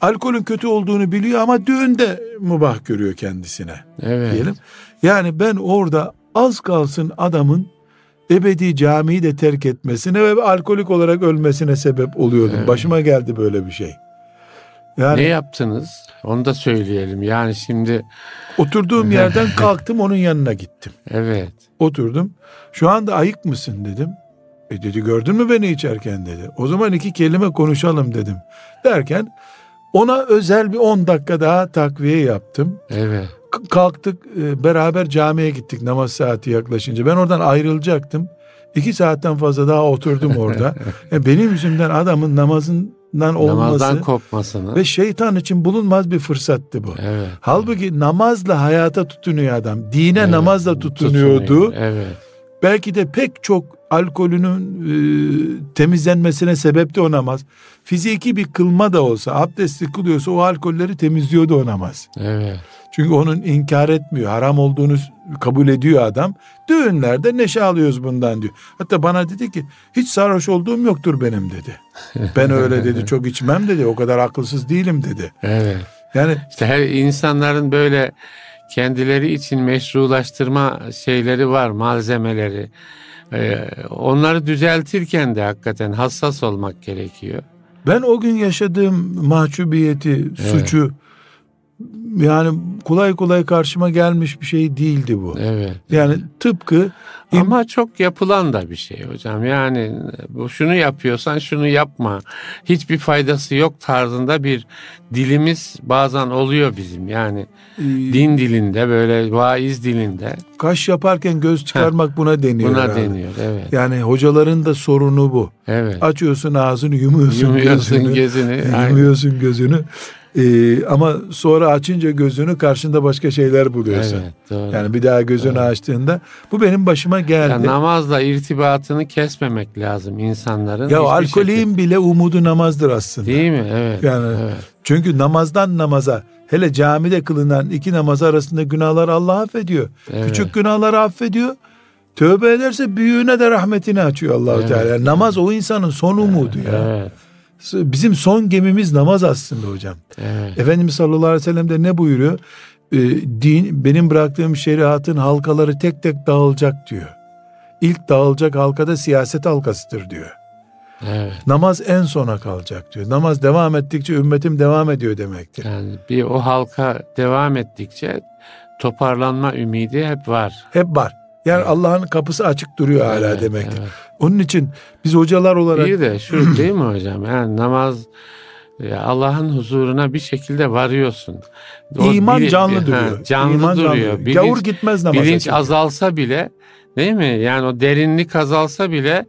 Alkolün kötü olduğunu biliyor ama düğünde mübah görüyor kendisine evet. diyelim. Yani ben orada az kalsın adamın ebedi camiyi de terk etmesine ve alkolik olarak ölmesine sebep oluyordum. Evet. Başıma geldi böyle bir şey. Yani Ne yaptınız? Onu da söyleyelim. Yani şimdi oturduğum [LAUGHS] yerden kalktım onun yanına gittim. evet. Oturdum. Şu anda ayık mısın dedim. E dedi gördün mü beni içerken dedi. O zaman iki kelime konuşalım dedim. Derken ona özel bir 10 dakika daha takviye yaptım. Evet. Kalktık e, beraber camiye gittik namaz saati yaklaşınca. Ben oradan ayrılacaktım. İki saatten fazla daha oturdum orada. [LAUGHS] E, benim yüzümden adamın namazın olması Namazdan kopmasını. ve şeytan için bulunmaz bir fırsattı bu. evet. Halbuki namazla hayata tutunuyor adam. Dine Evet, namazla tutunuyordu. tutunuyor. Evet. Belki de pek çok alkolünün e, temizlenmesine sebepti o namaz. Fiziki bir kılma da olsa, abdestli kılıyorsa o alkolleri temizliyordu o namaz. Evet. Çünkü onun inkar etmiyor. Haram olduğunu kabul ediyor adam. Düğünlerde neşe alıyoruz bundan diyor. Hatta bana dedi ki hiç sarhoş olduğum yoktur benim dedi. [LAUGHS] Ben öyle dedi çok içmem dedi. O kadar akılsız değilim dedi. Evet. Yani İşte her insanların böyle kendileri için meşrulaştırma şeyleri var, malzemeleri. Ee, onları düzeltirken de hakikaten hassas olmak gerekiyor. ben o gün yaşadığım mahcubiyeti, suçu yani kolay kolay karşıma gelmiş bir şey değildi bu. Evet. Yani tıpkı Ama çok yapılan da bir şey hocam. Yani bu şunu yapıyorsan şunu yapma. Hiçbir faydası yok tarzında bir dilimiz bazen oluyor bizim. Yani e, din dilinde böyle vaiz dilinde kaş yaparken göz çıkarmak buna deniyor. buna herhalde. deniyor. Evet. Yani hocaların da sorunu bu. Evet. Açıyorsun ağzını yumuyorsun, Yumuyorsun gözünü. gözünü. [LAUGHS] Yumuyorsun gözünü. Ee, ama sonra açınca gözünü karşında başka şeyler buluyorsun. Evet, doğru. Yani bir daha gözünü açtığında bu benim başıma geldi. Ya Ya, namazla irtibatını kesmemek lazım insanların. Hiçbir alkolün bile umudu namazdır aslında. şekilde. Değil mi? Evet. Yani evet. çünkü namazdan namaza hele camide kılınan iki namaz arasında günahlar Allah affediyor. Evet. Küçük günahları affediyor. Tövbe ederse büyüğüne de rahmetini açıyor Allahu Evet. Teala. Yani namaz o insanın son umudu ya. Evet. Bizim son gemimiz namaz aslında hocam. Evet. Efendimiz sallallahu aleyhi ve sellem de ne buyuruyor? Ee, din benim bıraktığım şeriatın halkaları tek tek dağılacak diyor. İlk dağılacak halkada siyaset halkasıdır diyor. Evet. Namaz en sona kalacak diyor. Namaz devam ettikçe ümmetim devam ediyor demektir. Yani bir o halka devam ettikçe toparlanma ümidi hep var. Hep var. Yani Allah'ın kapısı açık duruyor hala Evet, demektir. evet. Onun için biz hocalar olarak İyi de şu değil mi hocam? Yani namaz ya Allah'ın huzuruna bir şekilde varıyorsun. O iman bili- canlı Ha, duruyor. canlı İman duruyor. Canlı. Gavur Bilinç, gitmez namaza. bilinç çünkü. azalsa bile değil mi? Yani o derinlik azalsa bile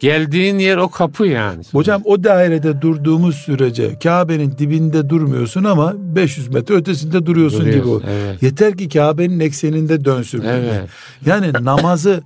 geldiğin yer o kapı yani. Hocam o dairede durduğumuz sürece Kabe'nin dibinde durmuyorsun ama 500 metre ötesinde duruyorsun gibi. o. Duruyorsun, evet. Yeter ki Kabe'nin ekseninde dönsün. Evet. Yani namazı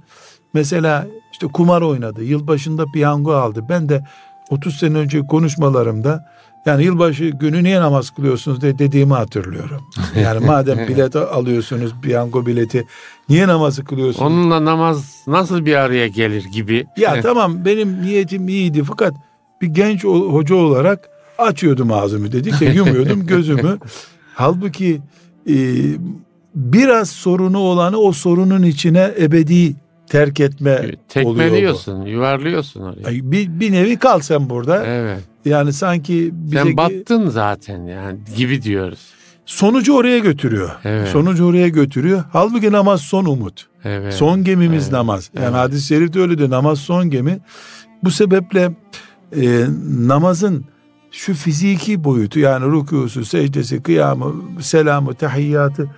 mesela işte kumar oynadı. Yılbaşında piyango aldı. Ben de 30 sene önce konuşmalarımda yani yılbaşı günü niye namaz kılıyorsunuz diye dediğimi hatırlıyorum. [LAUGHS] Yani madem bilet alıyorsunuz piyango bileti niye namazı kılıyorsunuz? Onunla namaz nasıl bir araya gelir gibi. Ya tamam benim niyetim iyiydi fakat bir genç hoca olarak açıyordum ağzımı dedik ya yumuyordum [LAUGHS] gözümü. Halbuki e, biraz sorunu olanı o sorunun içine ebedi terk etme oluyor bu. Tekmeliyorsun, yuvarlıyorsun oraya. Ay, Bir, bir nevi kal sen burada. Evet. Yani sanki bize Sen battın zaten yani gibi diyoruz. sonucu oraya götürüyor. Evet. Sonucu oraya götürüyor. Halbuki namaz son umut. Evet. Son gemimiz Evet. namaz. Yani Evet. hadis-i şerifte öyle diyor. Namaz son gemi. Bu sebeple e, namazın şu fiziki boyutu yani rükusu, secdesi, kıyamı, selamı, tahiyyatı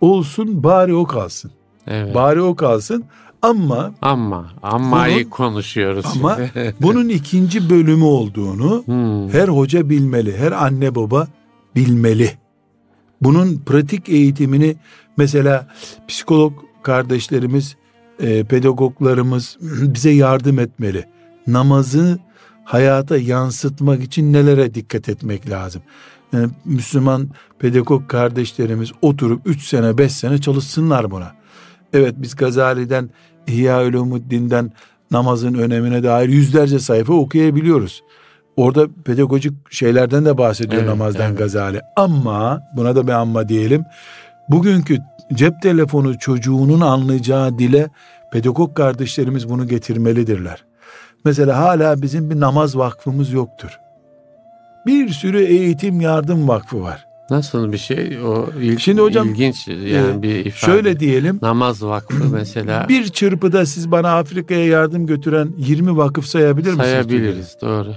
olsun bari o kalsın. Evet. Bari o kalsın ama Ama ammayı Bunun- konuşuyoruz ama [LAUGHS] bunun ikinci bölümü olduğunu Hmm. her hoca bilmeli, her anne baba bilmeli. Bunun pratik eğitimini mesela psikolog kardeşlerimiz, e, pedagoglarımız [CLEARS THROAT] bize yardım etmeli. Namazı hayata yansıtmak için nelere dikkat etmek lazım? Yani Müslüman pedagog kardeşlerimiz oturup 3 sene 5 sene çalışsınlar buna. Evet biz Gazali'den İhya Ulumuddin'den namazın önemine dair yüzlerce sayfa okuyabiliyoruz. Orada pedagojik şeylerden de bahsediyor Evet, namazdan evet. Gazali. Ama buna da bir amma diyelim. Bugünkü cep telefonu çocuğunun anlayacağı dile pedagog kardeşlerimiz bunu getirmelidirler. Mesela hala bizim bir namaz vakfımız yoktur. Bir sürü eğitim yardım vakfı var. Nasıl bir şey? O il, Şimdi hocam, ilginç yani Ee, bir ifade. Şöyle diyelim. namaz vakfı [CLEARS THROAT] mesela Bir çırpıda siz bana Afrika'ya yardım götüren 20 vakıf sayabilir misiniz? sayabiliriz doğru.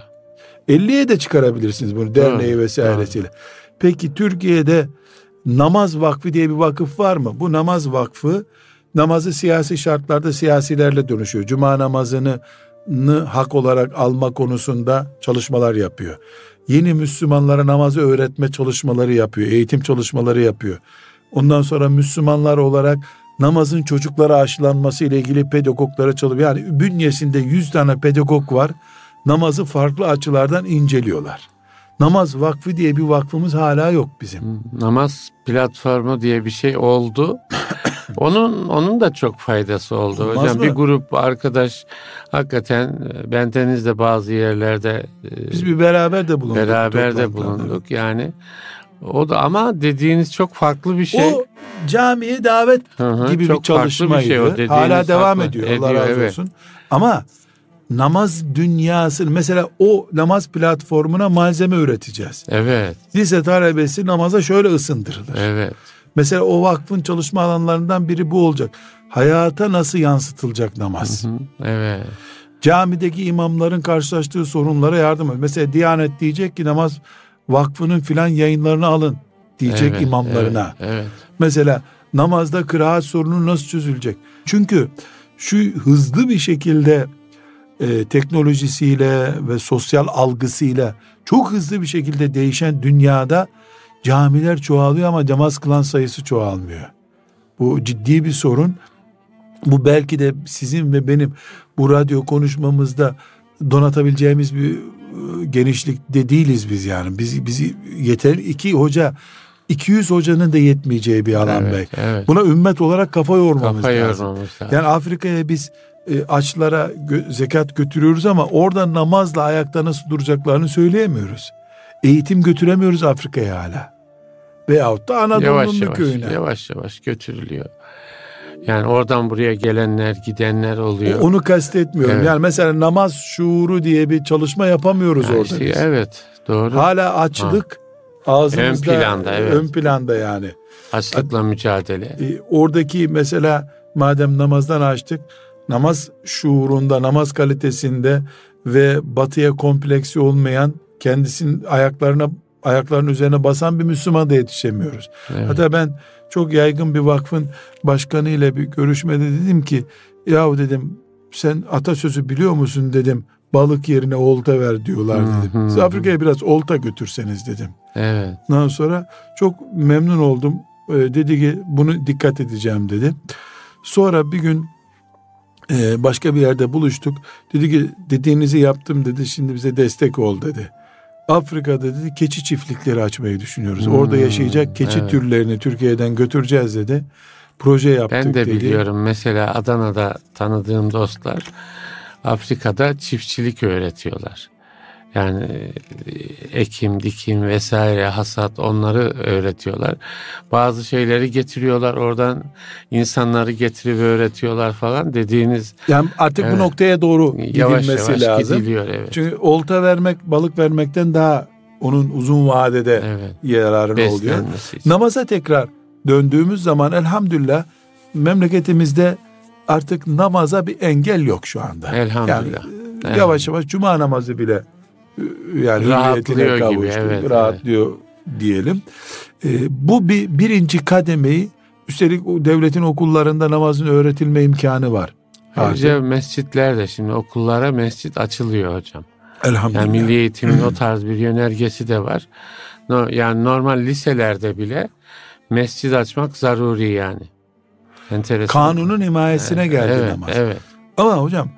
50'ye de çıkarabilirsiniz bunu derneği Doğru, vesairesiyle. Peki Türkiye'de namaz vakfı diye bir vakıf var mı? Bu namaz vakfı namazı siyasi şartlarda siyasilerle dönüşüyor. Cuma namazını hak olarak alma konusunda çalışmalar yapıyor. Yeni Müslümanlara namazı öğretme çalışmaları yapıyor, eğitim çalışmaları yapıyor. Ondan sonra Müslümanlar olarak namazın çocuklara aşılanması ile ilgili pedagoglara çalışıyor. Yani bünyesinde 100 tane pedagog var. Namazı farklı açılardan inceliyorlar. Namaz Vakfı diye bir vakfımız hala yok bizim. Namaz platformu diye bir şey oldu. Onun onun da çok faydası oldu Olmaz hocam. mı? Bir grup arkadaş hakikaten e, bendeniz de bazı yerlerde e, Biz bir beraber de bulunduk. beraber de bulunduk. Yani o da ama dediğiniz çok farklı bir şey. O camiye davet Hı hı, gibi çok bir çalışmaydı. bir şey o Hala devam haklı. ediyor. Allah Ediyor, razı evet. olsun. Ama namaz dünyası mesela o namaz platformuna malzeme üreteceğiz. Evet, Lise talebesi namaza şöyle ısındırılır. evet. Mesela o vakfın çalışma alanlarından biri bu olacak. Hayata nasıl yansıtılacak namaz? Hı, evet. Camideki imamların karşılaştığı sorunlara yardım et. Mesela Diyanet diyecek ki namaz vakfının filan yayınlarını alın diyecek evet, imamlarına. Evet, evet. Mesela namazda kıraat sorunu nasıl çözülecek? Çünkü şu hızlı bir şekilde e, teknolojisiyle ve sosyal algısıyla çok hızlı bir şekilde değişen dünyada camiler çoğalıyor ama namaz kılan sayısı çoğalmıyor. Bu ciddi bir sorun. Bu belki de sizin ve benim bu radyo konuşmamızda donatabileceğimiz bir e, genişlikte değiliz biz yani. Biz bizi yeter iki hoca 200 hocanın da yetmeyeceği bir alan evet, belki. evet. Buna ümmet olarak kafa yormamız Kafa lazım. yormamız lazım. Yani Afrika'ya biz e, açlara gö- zekat götürüyoruz ama orada namazla ayakta nasıl duracaklarını söyleyemiyoruz. Eğitim götüremiyoruz Afrika'ya hala. Veyahut da Anadolu'nun köyüne. yavaş yavaş götürülüyor. Yani oradan buraya gelenler, gidenler oluyor. Onu kastetmiyorum. Evet. Yani mesela namaz şuuru diye bir çalışma yapamıyoruz Yani orada. işte, biz. evet, doğru. Hala açlık ağzımızda Ön planda, evet. ön planda yani. Açlıkla mücadele. E, oradaki mesela madem namazdan açtık namaz şuurunda namaz kalitesinde ve batıya kompleksi olmayan kendisinin ayaklarına ayaklarının üzerine basan bir Müslüman da yetişemiyoruz. Evet. Hatta ben çok yaygın bir vakfın başkanı ile bir görüşmede dedim ki yahu dedim sen atasözü biliyor musun dedim balık yerine olta ver diyorlar dedim. hı Siz. Afrika'ya biraz olta götürseniz dedim. Evet. Ondan sonra çok memnun oldum. Ee, dedi ki bunu dikkat edeceğim dedi. Sonra bir gün e, başka bir yerde buluştuk. Dedi ki dediğinizi yaptım dedi. Şimdi bize destek ol dedi. Afrika'da dedi keçi çiftlikleri açmayı düşünüyoruz. Hmm, Orada yaşayacak keçi evet. türlerini Türkiye'den götüreceğiz dedi. Proje yaptık Ben de dedi. biliyorum mesela Adana'da tanıdığım dostlar Afrika'da çiftçilik öğretiyorlar. Yani e, ekim, dikim vesaire hasat onları öğretiyorlar. Bazı şeyleri getiriyorlar oradan insanları getirip öğretiyorlar falan dediğiniz Yani artık bu Evet. noktaya doğru yavaş gidilmesi yavaş lazım. gidiliyor evet. Çünkü olta vermek, balık vermekten daha onun uzun vadede Evet. yararı oluyor. İçin. Namaza tekrar döndüğümüz zaman elhamdülillah memleketimizde artık namaza bir engel yok şu anda. Elhamdülillah. Yani e, Evet. yavaş yavaş cuma namazı bile yani Rahatlıyor hürriyetine gibi, kavuştu, evet, rahatlıyor diyelim. E, bu bir birinci kademeyi üstelik o devletin okullarında namazın öğretilme imkanı var. Ayrıca mescitler de şimdi okullara mescit açılıyor hocam. Elhamdülillah. Yani milli eğitimin o tarz bir yönergesi de var. No, yani normal liselerde bile mescid açmak zaruri yani. Enteresan. Kanunun himayesine geldi evet, namaz. Evet. Ama hocam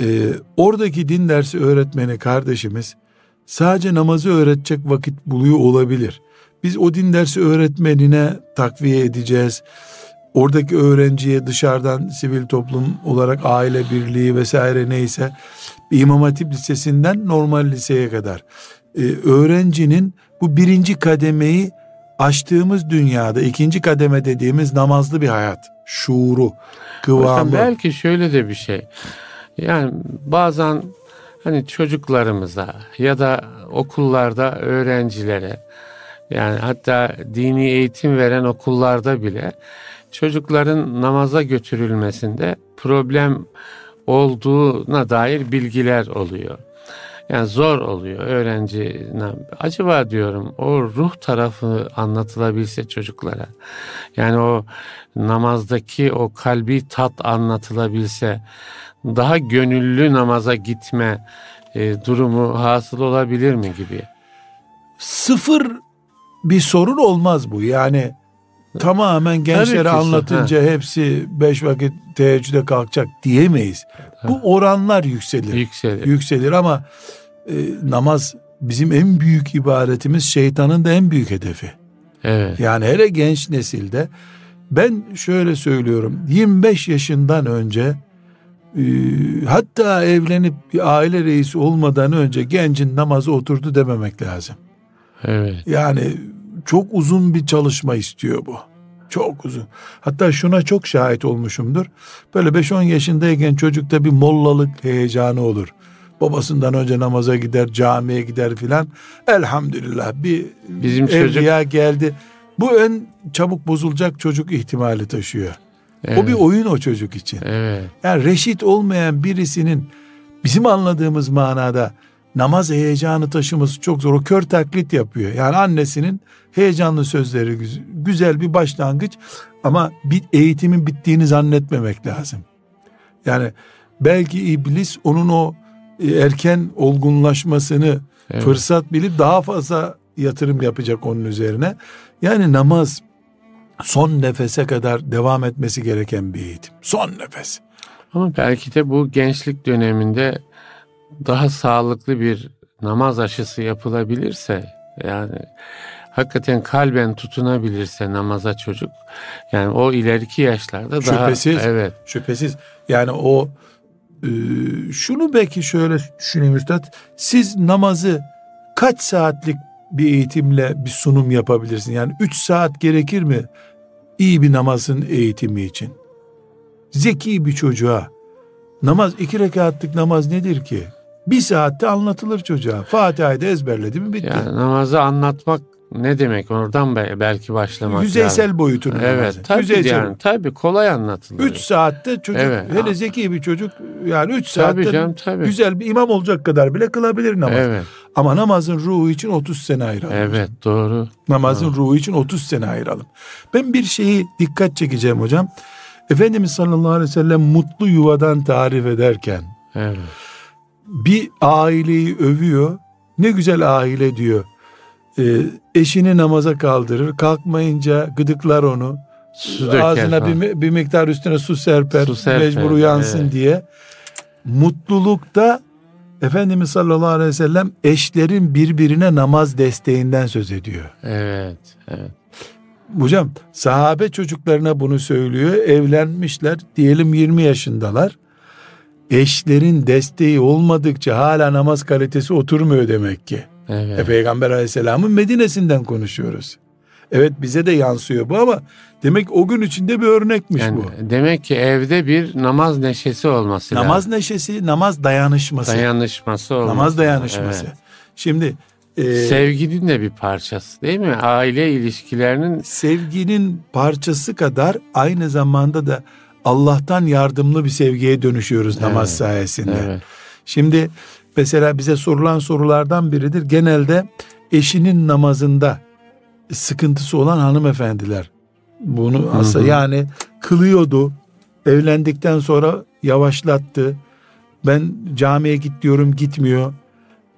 e, oradaki din dersi öğretmeni kardeşimiz sadece namazı öğretecek vakit buluyor olabilir. Biz o din dersi öğretmenine takviye edeceğiz. Oradaki öğrenciye dışarıdan sivil toplum olarak aile birliği vesaire neyse İmam Hatip Lisesi'nden normal liseye kadar e, öğrencinin bu birinci kademeyi aştığımız dünyada ikinci kademe dediğimiz namazlı bir hayat şuuru Hocam kıvamı belki şöyle de bir şey. Yani bazen hani çocuklarımıza ya da okullarda öğrencilere yani hatta dini eğitim veren okullarda bile çocukların namaza götürülmesinde problem olduğuna dair bilgiler oluyor. Yani zor oluyor öğrenci. Acaba diyorum o ruh tarafı anlatılabilse çocuklara. Yani o namazdaki o kalbi tat anlatılabilse daha gönüllü namaza gitme e, durumu hasıl olabilir mi gibi? Sıfır bir sorun olmaz bu. Yani tamamen gençlere ki, anlatınca hepsi beş vakit teheccüde kalkacak diyemeyiz. Bu oranlar yükselir. Yükselir. Yükselir ama e, namaz bizim en büyük ibadetimiz şeytanın da en büyük hedefi. Evet. Yani hele genç nesilde ben şöyle söylüyorum 25 yaşından önce e, hatta evlenip bir aile reisi olmadan önce gencin namazı oturdu dememek lazım. Evet. Yani çok uzun bir çalışma istiyor bu. Çok uzun. Hatta şuna çok şahit olmuşumdur. Böyle 5-10 yaşındayken çocukta bir mollalık heyecanı olur. Babasından önce namaza gider, camiye gider filan. Elhamdülillah bir Bizim evliya geldi. Bu en çabuk bozulacak çocuk ihtimali taşıyor. Evet. O bir oyun o çocuk için. Evet. Yani reşit olmayan birisinin bizim anladığımız manada namaz heyecanı taşıması çok zor. O kör taklit yapıyor. Yani annesinin heyecanlı sözleri güz- güzel bir başlangıç ama bir eğitimin bittiğini zannetmemek lazım. Yani belki iblis onun o e, erken olgunlaşmasını Evet. fırsat bilip daha fazla yatırım yapacak onun üzerine. Yani namaz son nefese kadar devam etmesi gereken bir eğitim. Son nefes. Ama belki de bu gençlik döneminde daha sağlıklı bir namaz aşısı yapılabilirse yani hakikaten kalben tutunabilirse namaza çocuk yani o ileriki yaşlarda daha Şüphesiz. evet Şüphesiz. Yani o e, şunu belki şöyle düşüneyim Üstad. Siz namazı kaç saatlik bir eğitimle bir sunum yapabilirsin? Yani 3 saat gerekir mi iyi bir namazın eğitimi için? Zeki bir çocuğa namaz iki rekatlık namaz nedir ki? Bir saatte anlatılır çocuğa. Fatiha'yı da ezberledi mi bitti. yani namazı anlatmak ne demek oradan be- belki başlamak Yüzeysel lazım. boyutunu Evet tabii Yüzeysel. yani tabii kolay anlatılır. 3 saatte çocuk Evet. hele zeki bir çocuk yani 3 Tabii saatte canım, tabii. güzel bir imam olacak kadar bile kılabilir namaz. Evet Ama namazın ruhu için 30 sene ayıralım. evet doğru. Namazın ruhu için 30 sene ayıralım. Ben bir şeyi dikkat çekeceğim hocam. Efendimiz sallallahu aleyhi ve sellem mutlu yuvadan tarif ederken Evet. bir aileyi övüyor. Ne güzel aile diyor. Ee, eşini namaza kaldırır. Kalkmayınca gıdıklar onu. Su Ağzına falan. bir, bir miktar üstüne su serper. Su serper, Mecbur uyansın evet. diye. Mutlulukta Efendimiz sallallahu aleyhi ve sellem eşlerin birbirine namaz desteğinden söz ediyor. Evet. Evet. Hocam sahabe çocuklarına bunu söylüyor. Evlenmişler diyelim 20 yaşındalar. Eşlerin desteği olmadıkça hala namaz kalitesi oturmuyor demek ki. Evet. E, Peygamber aleyhisselamın Medine'sinden konuşuyoruz. Evet bize de yansıyor bu ama demek o gün içinde bir örnekmiş Yani bu. demek ki evde bir namaz neşesi olması Namaz lazım. neşesi, namaz dayanışması. Dayanışması olması. namaz dayanışması. Evet. Şimdi e, Sevginin de bir parçası değil mi? Aile ilişkilerinin sevginin parçası kadar aynı zamanda da Allah'tan yardımlı bir sevgiye dönüşüyoruz namaz Evet, sayesinde. evet. Şimdi mesela bize sorulan sorulardan biridir. Genelde eşinin namazında sıkıntısı olan hanımefendiler. Bunu aslında yani kılıyordu. Evlendikten sonra yavaşlattı. Ben camiye git diyorum gitmiyor.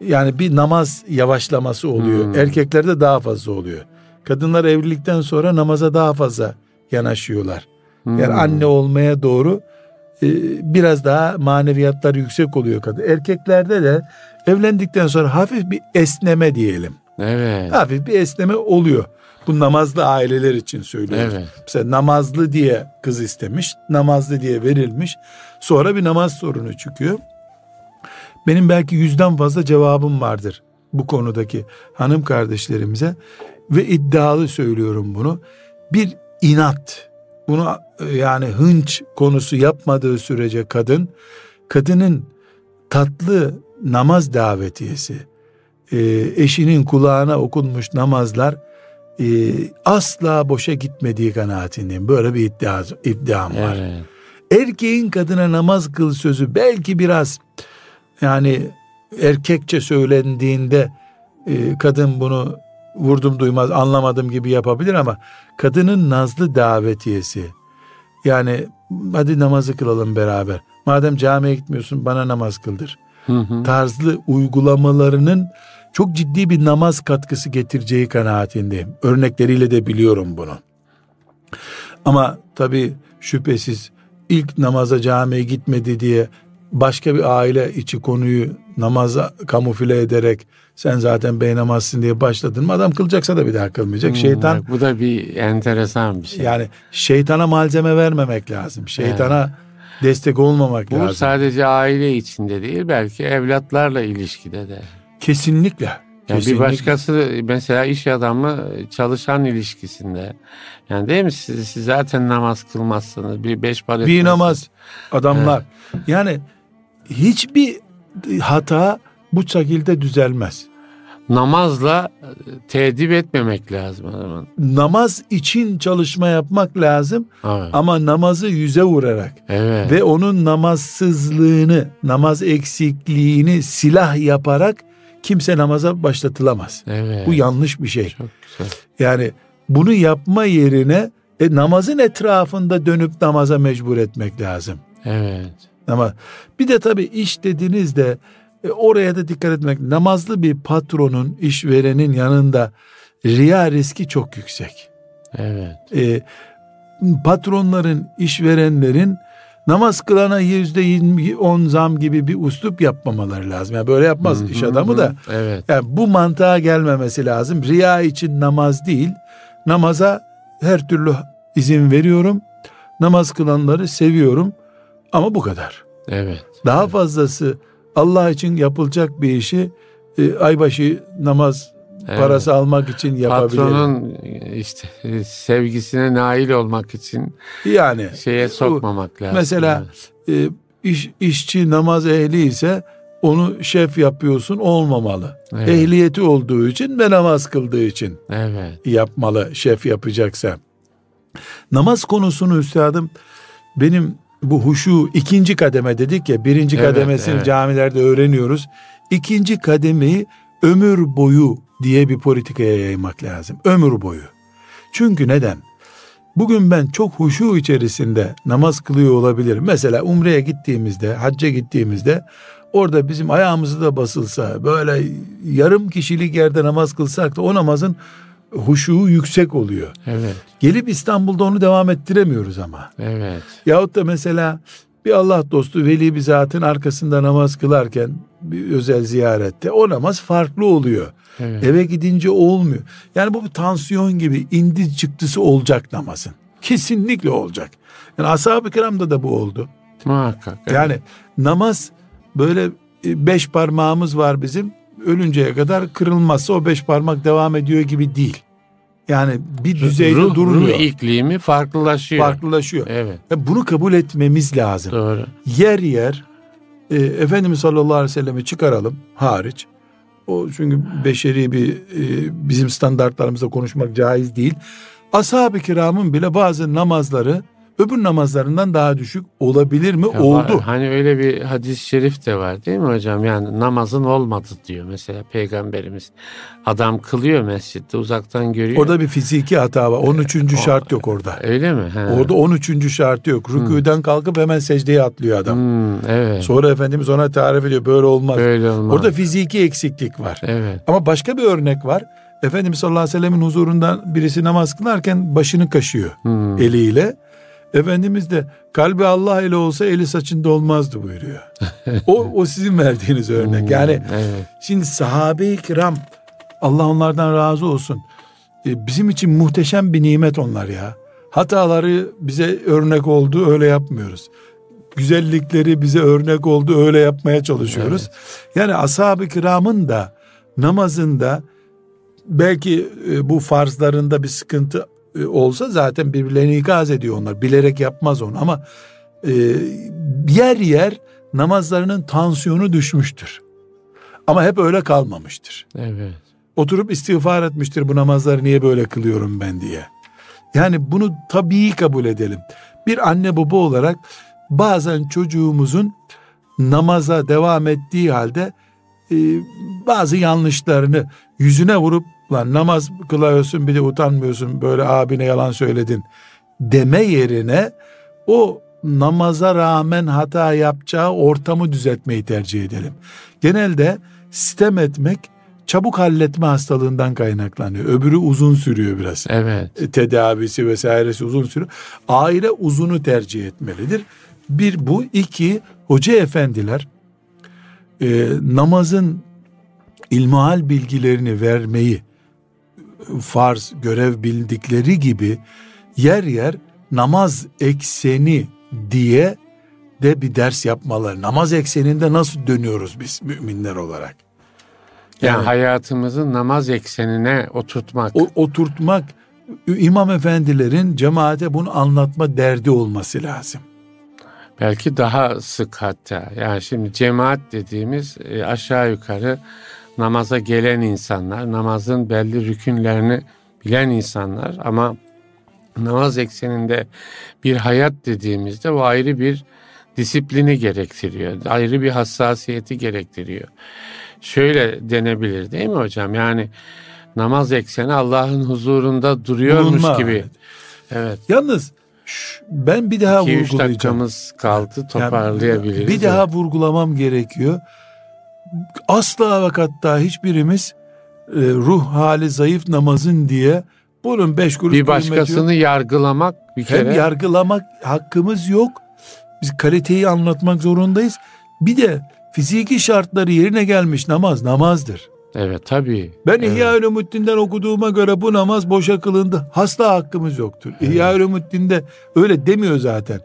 Yani bir namaz yavaşlaması oluyor. Hmm. Erkeklerde daha fazla oluyor. Kadınlar evlilikten sonra namaza daha fazla yanaşıyorlar. Yani Hmm. anne olmaya doğru biraz daha maneviyatlar yüksek oluyor kadın. Erkeklerde de evlendikten sonra hafif bir esneme diyelim. Evet. Hafif bir esneme oluyor. Bu namazlı aileler için söylüyoruz. Evet. Mesela namazlı diye kız istemiş, namazlı diye verilmiş. Sonra bir namaz sorunu çıkıyor. Benim belki yüzden fazla cevabım vardır bu konudaki hanım kardeşlerimize ve iddialı söylüyorum bunu. Bir inat, bunu yani hınç konusu yapmadığı sürece kadın, kadının tatlı namaz davetiyesi, e, eşinin kulağına okunmuş namazlar e, asla boşa gitmediği kanaatindeyim. Böyle bir iddia, iddiam var. Evet. Erkeğin kadına namaz kıl sözü belki biraz yani erkekçe söylendiğinde e, kadın bunu vurdum duymaz anlamadım gibi yapabilir ama kadının nazlı davetiyesi yani hadi namazı kılalım beraber Madem camiye gitmiyorsun bana namaz kıldır. Hı hı. Tarzlı uygulamalarının çok ciddi bir namaz katkısı getireceği kanaatindeyim. Örnekleriyle de biliyorum bunu. Ama tabii şüphesiz ilk namaza camiye gitmedi diye başka bir aile içi konuyu namaza kamufle ederek sen zaten beynamazsın diye başladın mı adam kılacaksa da bir daha kılmayacak. Hmm, Şeytan bak bu da bir enteresan bir şey. yani şeytana malzeme vermemek lazım. Şeytana destek olmamak bu lazım. sadece aile içinde değil belki evlatlarla ilişkide de. Kesinlikle. Yani bir başkası mesela iş adamı çalışan ilişkisinde. Yani değil mi siz, siz zaten namaz kılmazsınız. Bir beş para bir etmezsiniz. namaz adamlar. Yani hiçbir hata bu şekilde düzelmez. Namazla e, tedip etmemek lazım. Namaz için çalışma yapmak lazım Evet. ama namazı yüze vurarak evet. ve onun namazsızlığını, namaz eksikliğini silah yaparak kimse namaza başlatılamaz. evet. Bu yanlış bir şey. Çok güzel. Yani bunu yapma yerine e, namazın etrafında dönüp namaza mecbur etmek lazım. Evet. Ama bir de tabii iş dediğinizde e, oraya da dikkat etmek. Namazlı bir patronun, işverenin yanında riya riski çok yüksek. Evet. E, patronların, işverenlerin namaz kılana yüzde yirmi, on zam gibi bir uslup yapmamaları lazım. Yani böyle yapmaz Hı iş hı adamı hı. da. Evet. Yani bu mantığa gelmemesi lazım. Riya için namaz değil. Namaza her türlü izin veriyorum. Namaz kılanları seviyorum. Ama bu kadar. Evet. Daha fazlası Allah için yapılacak bir işi e, aybaşı namaz Evet. parası almak için yapabilirim. Patronun e, işte e, sevgisine nail olmak için yani şeye bu- sokmamak lazım. Mesela e, iş, işçi namaz ehli ise onu şef yapıyorsun olmamalı. Evet. Ehliyeti olduğu için ve namaz kıldığı için Evet. yapmalı şef yapacaksa. Namaz konusunu üstadım benim bu huşu ikinci kademe dedik ya birinci Evet, kademesini evet. camilerde öğreniyoruz. İkinci kademeyi ömür boyu diye bir politikaya yaymak lazım. Ömür boyu. Çünkü neden? Bugün ben çok huşu içerisinde namaz kılıyor olabilirim. Mesela umreye gittiğimizde, hacca gittiğimizde orada bizim ayağımızı da basılsa, böyle yarım kişilik yerde namaz kılsak da o namazın huşu yüksek oluyor. Evet. Gelip İstanbul'da onu devam ettiremiyoruz ama. Evet. Yahut da mesela bir Allah dostu veli bir zatın arkasında namaz kılarken bir özel ziyarette o namaz farklı oluyor. Evet. Eve gidince olmuyor. Yani bu bir tansiyon gibi indi çıktısı olacak namazın. Kesinlikle olacak. Yani ashab-ı kiramda da bu oldu. Muhakkak. evet. Yani namaz böyle e, beş parmağımız var bizim. Ölünceye kadar kırılmazsa o beş parmak devam ediyor gibi değil. Yani bir düzeyde ruh, durmuyor. ruh iklimi farklılaşıyor. Farklılaşıyor. Evet. Bunu kabul etmemiz lazım. Doğru. Yer yer e, Efendimiz sallallahu aleyhi ve sellem'i çıkaralım hariç. O çünkü beşeri bir e, bizim standartlarımızda konuşmak caiz değil. Ashab-ı kiramın bile bazı namazları öbür namazlarından daha düşük olabilir mi? Ya Oldu. var- Hani öyle bir hadis-i şerif de var değil mi hocam? Yani namazın olmadı diyor mesela peygamberimiz. Adam kılıyor mescitte uzaktan görüyor. Orada bir fiziki hata var. 13. şart yok orada. Öyle mi? Ha. Orada 13. şartı yok. Rüküden kalkıp hemen secdeye atlıyor adam. Hmm, evet. Sonra Efendimiz ona tarif ediyor. Böyle olmaz. Böyle olmaz. Orada fiziki eksiklik var. Evet. Ama başka bir örnek var. Efendimiz sallallahu aleyhi ve sellemin huzurundan birisi namaz kılarken başını kaşıyor Hmm. eliyle. Efendimiz de kalbi Allah ile olsa eli saçında olmazdı buyuruyor. o, o sizin verdiğiniz örnek. Hmm, Yani evet. şimdi sahabe-i kiram Allah onlardan razı olsun. E, Bizim için muhteşem bir nimet onlar ya. Hataları bize örnek oldu öyle yapmıyoruz. Güzellikleri bize örnek oldu öyle yapmaya çalışıyoruz. Yani ashab-ı kiramın da namazında belki e, bu farzlarında bir sıkıntı e, olsa zaten birbirlerini ikaz ediyor onlar. Bilerek yapmaz onu ama e, yer yer namazlarının tansiyonu düşmüştür. Ama hep öyle kalmamıştır. Evet. Oturup istiğfar etmiştir bu namazları niye böyle kılıyorum ben diye. Yani bunu tabii kabul edelim. Bir anne baba olarak bazen çocuğumuzun namaza devam ettiği halde e, bazı yanlışlarını yüzüne vurup lan namaz kılıyorsun bir de utanmıyorsun böyle abine yalan söyledin deme yerine o namaza rağmen hata yapacağı ortamı düzeltmeyi tercih edelim. Genelde sistem etmek çabuk halletme hastalığından kaynaklanıyor. Öbürü uzun sürüyor biraz. Evet. E, tedavisi vesairesi uzun sürüyor. Aile uzunu tercih etmelidir. Bir bu, iki hoca efendiler e, namazın ilmihal bilgilerini vermeyi farz görev bildikleri gibi yer yer namaz ekseni diye de bir ders yapmaları. Namaz ekseninde nasıl dönüyoruz biz müminler olarak? Yani, Yani- hayatımızı namaz eksenine oturtmak. O, oturtmak imam efendilerin cemaate bunu anlatma derdi olması lazım. Belki daha sık hatta. Yani şimdi cemaat dediğimiz e, aşağı yukarı namaza gelen insanlar, namazın belli rükünlerini bilen insanlar ama namaz ekseninde bir hayat dediğimizde bu ayrı bir disiplini gerektiriyor. Ayrı bir hassasiyeti gerektiriyor. Şöyle denebilir değil mi hocam? Yani namaz ekseni Allah'ın huzurunda duruyormuş Bulunma, gibi. evet. Yalnız ben bir daha 2-3 vurgulayacağım. dakikamız kaldı Yani toparlayabiliriz. bir daha vurgulamam gerekiyor. Asla ve hatta hiçbirimiz e, ruh hali zayıf namazın diye bunun beş kuruş bir yok. başkasını yargılamak bir kere. Hem yargılamak hakkımız yok. Biz kaliteyi anlatmak zorundayız. Bir de fiziki şartları yerine gelmiş namaz namazdır. Evet tabii. Ben evet. İhya Ulumuddin'den okuduğuma göre bu namaz boşa kılındı. Hasta hakkımız yoktur. İhya Ulumuddin'de öyle demiyor zaten.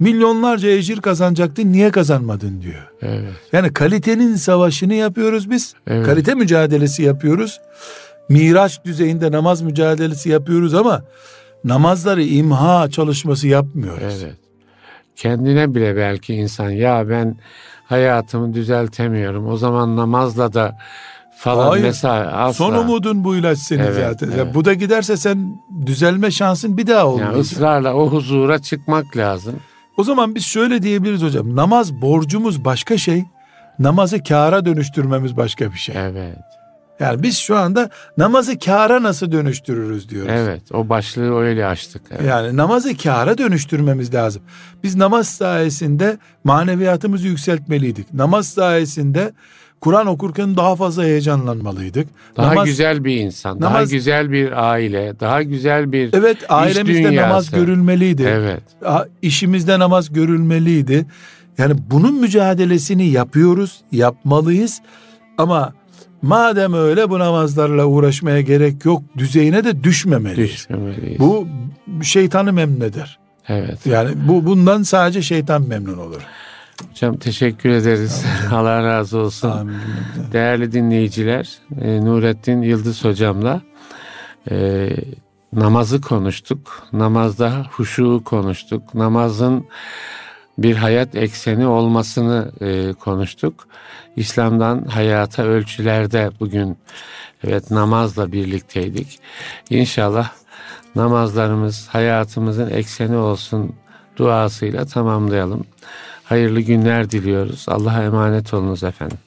Milyonlarca ecir kazanacaktın niye kazanmadın diyor. Evet. Yani kalitenin savaşını yapıyoruz biz. Evet. Kalite mücadelesi yapıyoruz. Miraç düzeyinde namaz mücadelesi yapıyoruz ama namazları imha çalışması yapmıyoruz. Evet. Kendine bile belki insan ya ben hayatımı düzeltemiyorum. O zaman namazla da falan Hayır. mesela asla. Son umudun bu ilaç senin Evet, zaten. Evet. bu da giderse sen düzelme şansın bir daha olmayacak. yani ısrarla o huzura çıkmak lazım. O zaman biz şöyle diyebiliriz hocam. Namaz borcumuz başka şey. Namazı kâra dönüştürmemiz başka bir şey. Evet. Yani biz şu anda namazı kâra nasıl dönüştürürüz diyoruz. Evet. O başlığı öyle açtık. Evet. Yani namazı kâra dönüştürmemiz lazım. Biz namaz sayesinde maneviyatımızı yükseltmeliydik. Namaz sayesinde Kur'an okurken daha fazla heyecanlanmalıydık. Daha namaz, güzel bir insan, daha namaz- güzel bir aile, daha güzel bir Evet ailemizde dünyası. namaz görülmeliydi. Evet. İşimizde namaz görülmeliydi. Yani bunun mücadelesini yapıyoruz, yapmalıyız. Ama madem öyle bu namazlarla uğraşmaya gerek yok düzeyine de düşmemeliyiz. Düşmemeliyiz. Bu şeytanı memnun eder. evet. Yani bu bundan sadece şeytan memnun olur. Hocam teşekkür ederiz. [LAUGHS] Allah razı olsun. Amin. Değerli dinleyiciler, e, Nurettin Yıldız hocamla e, namazı konuştuk. Namazda huşu konuştuk. Namazın bir hayat ekseni olmasını e, konuştuk. İslam'dan hayata ölçülerde bugün evet namazla birlikteydik. İnşallah namazlarımız hayatımızın ekseni olsun duasıyla tamamlayalım. Hayırlı günler diliyoruz. Allah'a emanet olunuz efendim.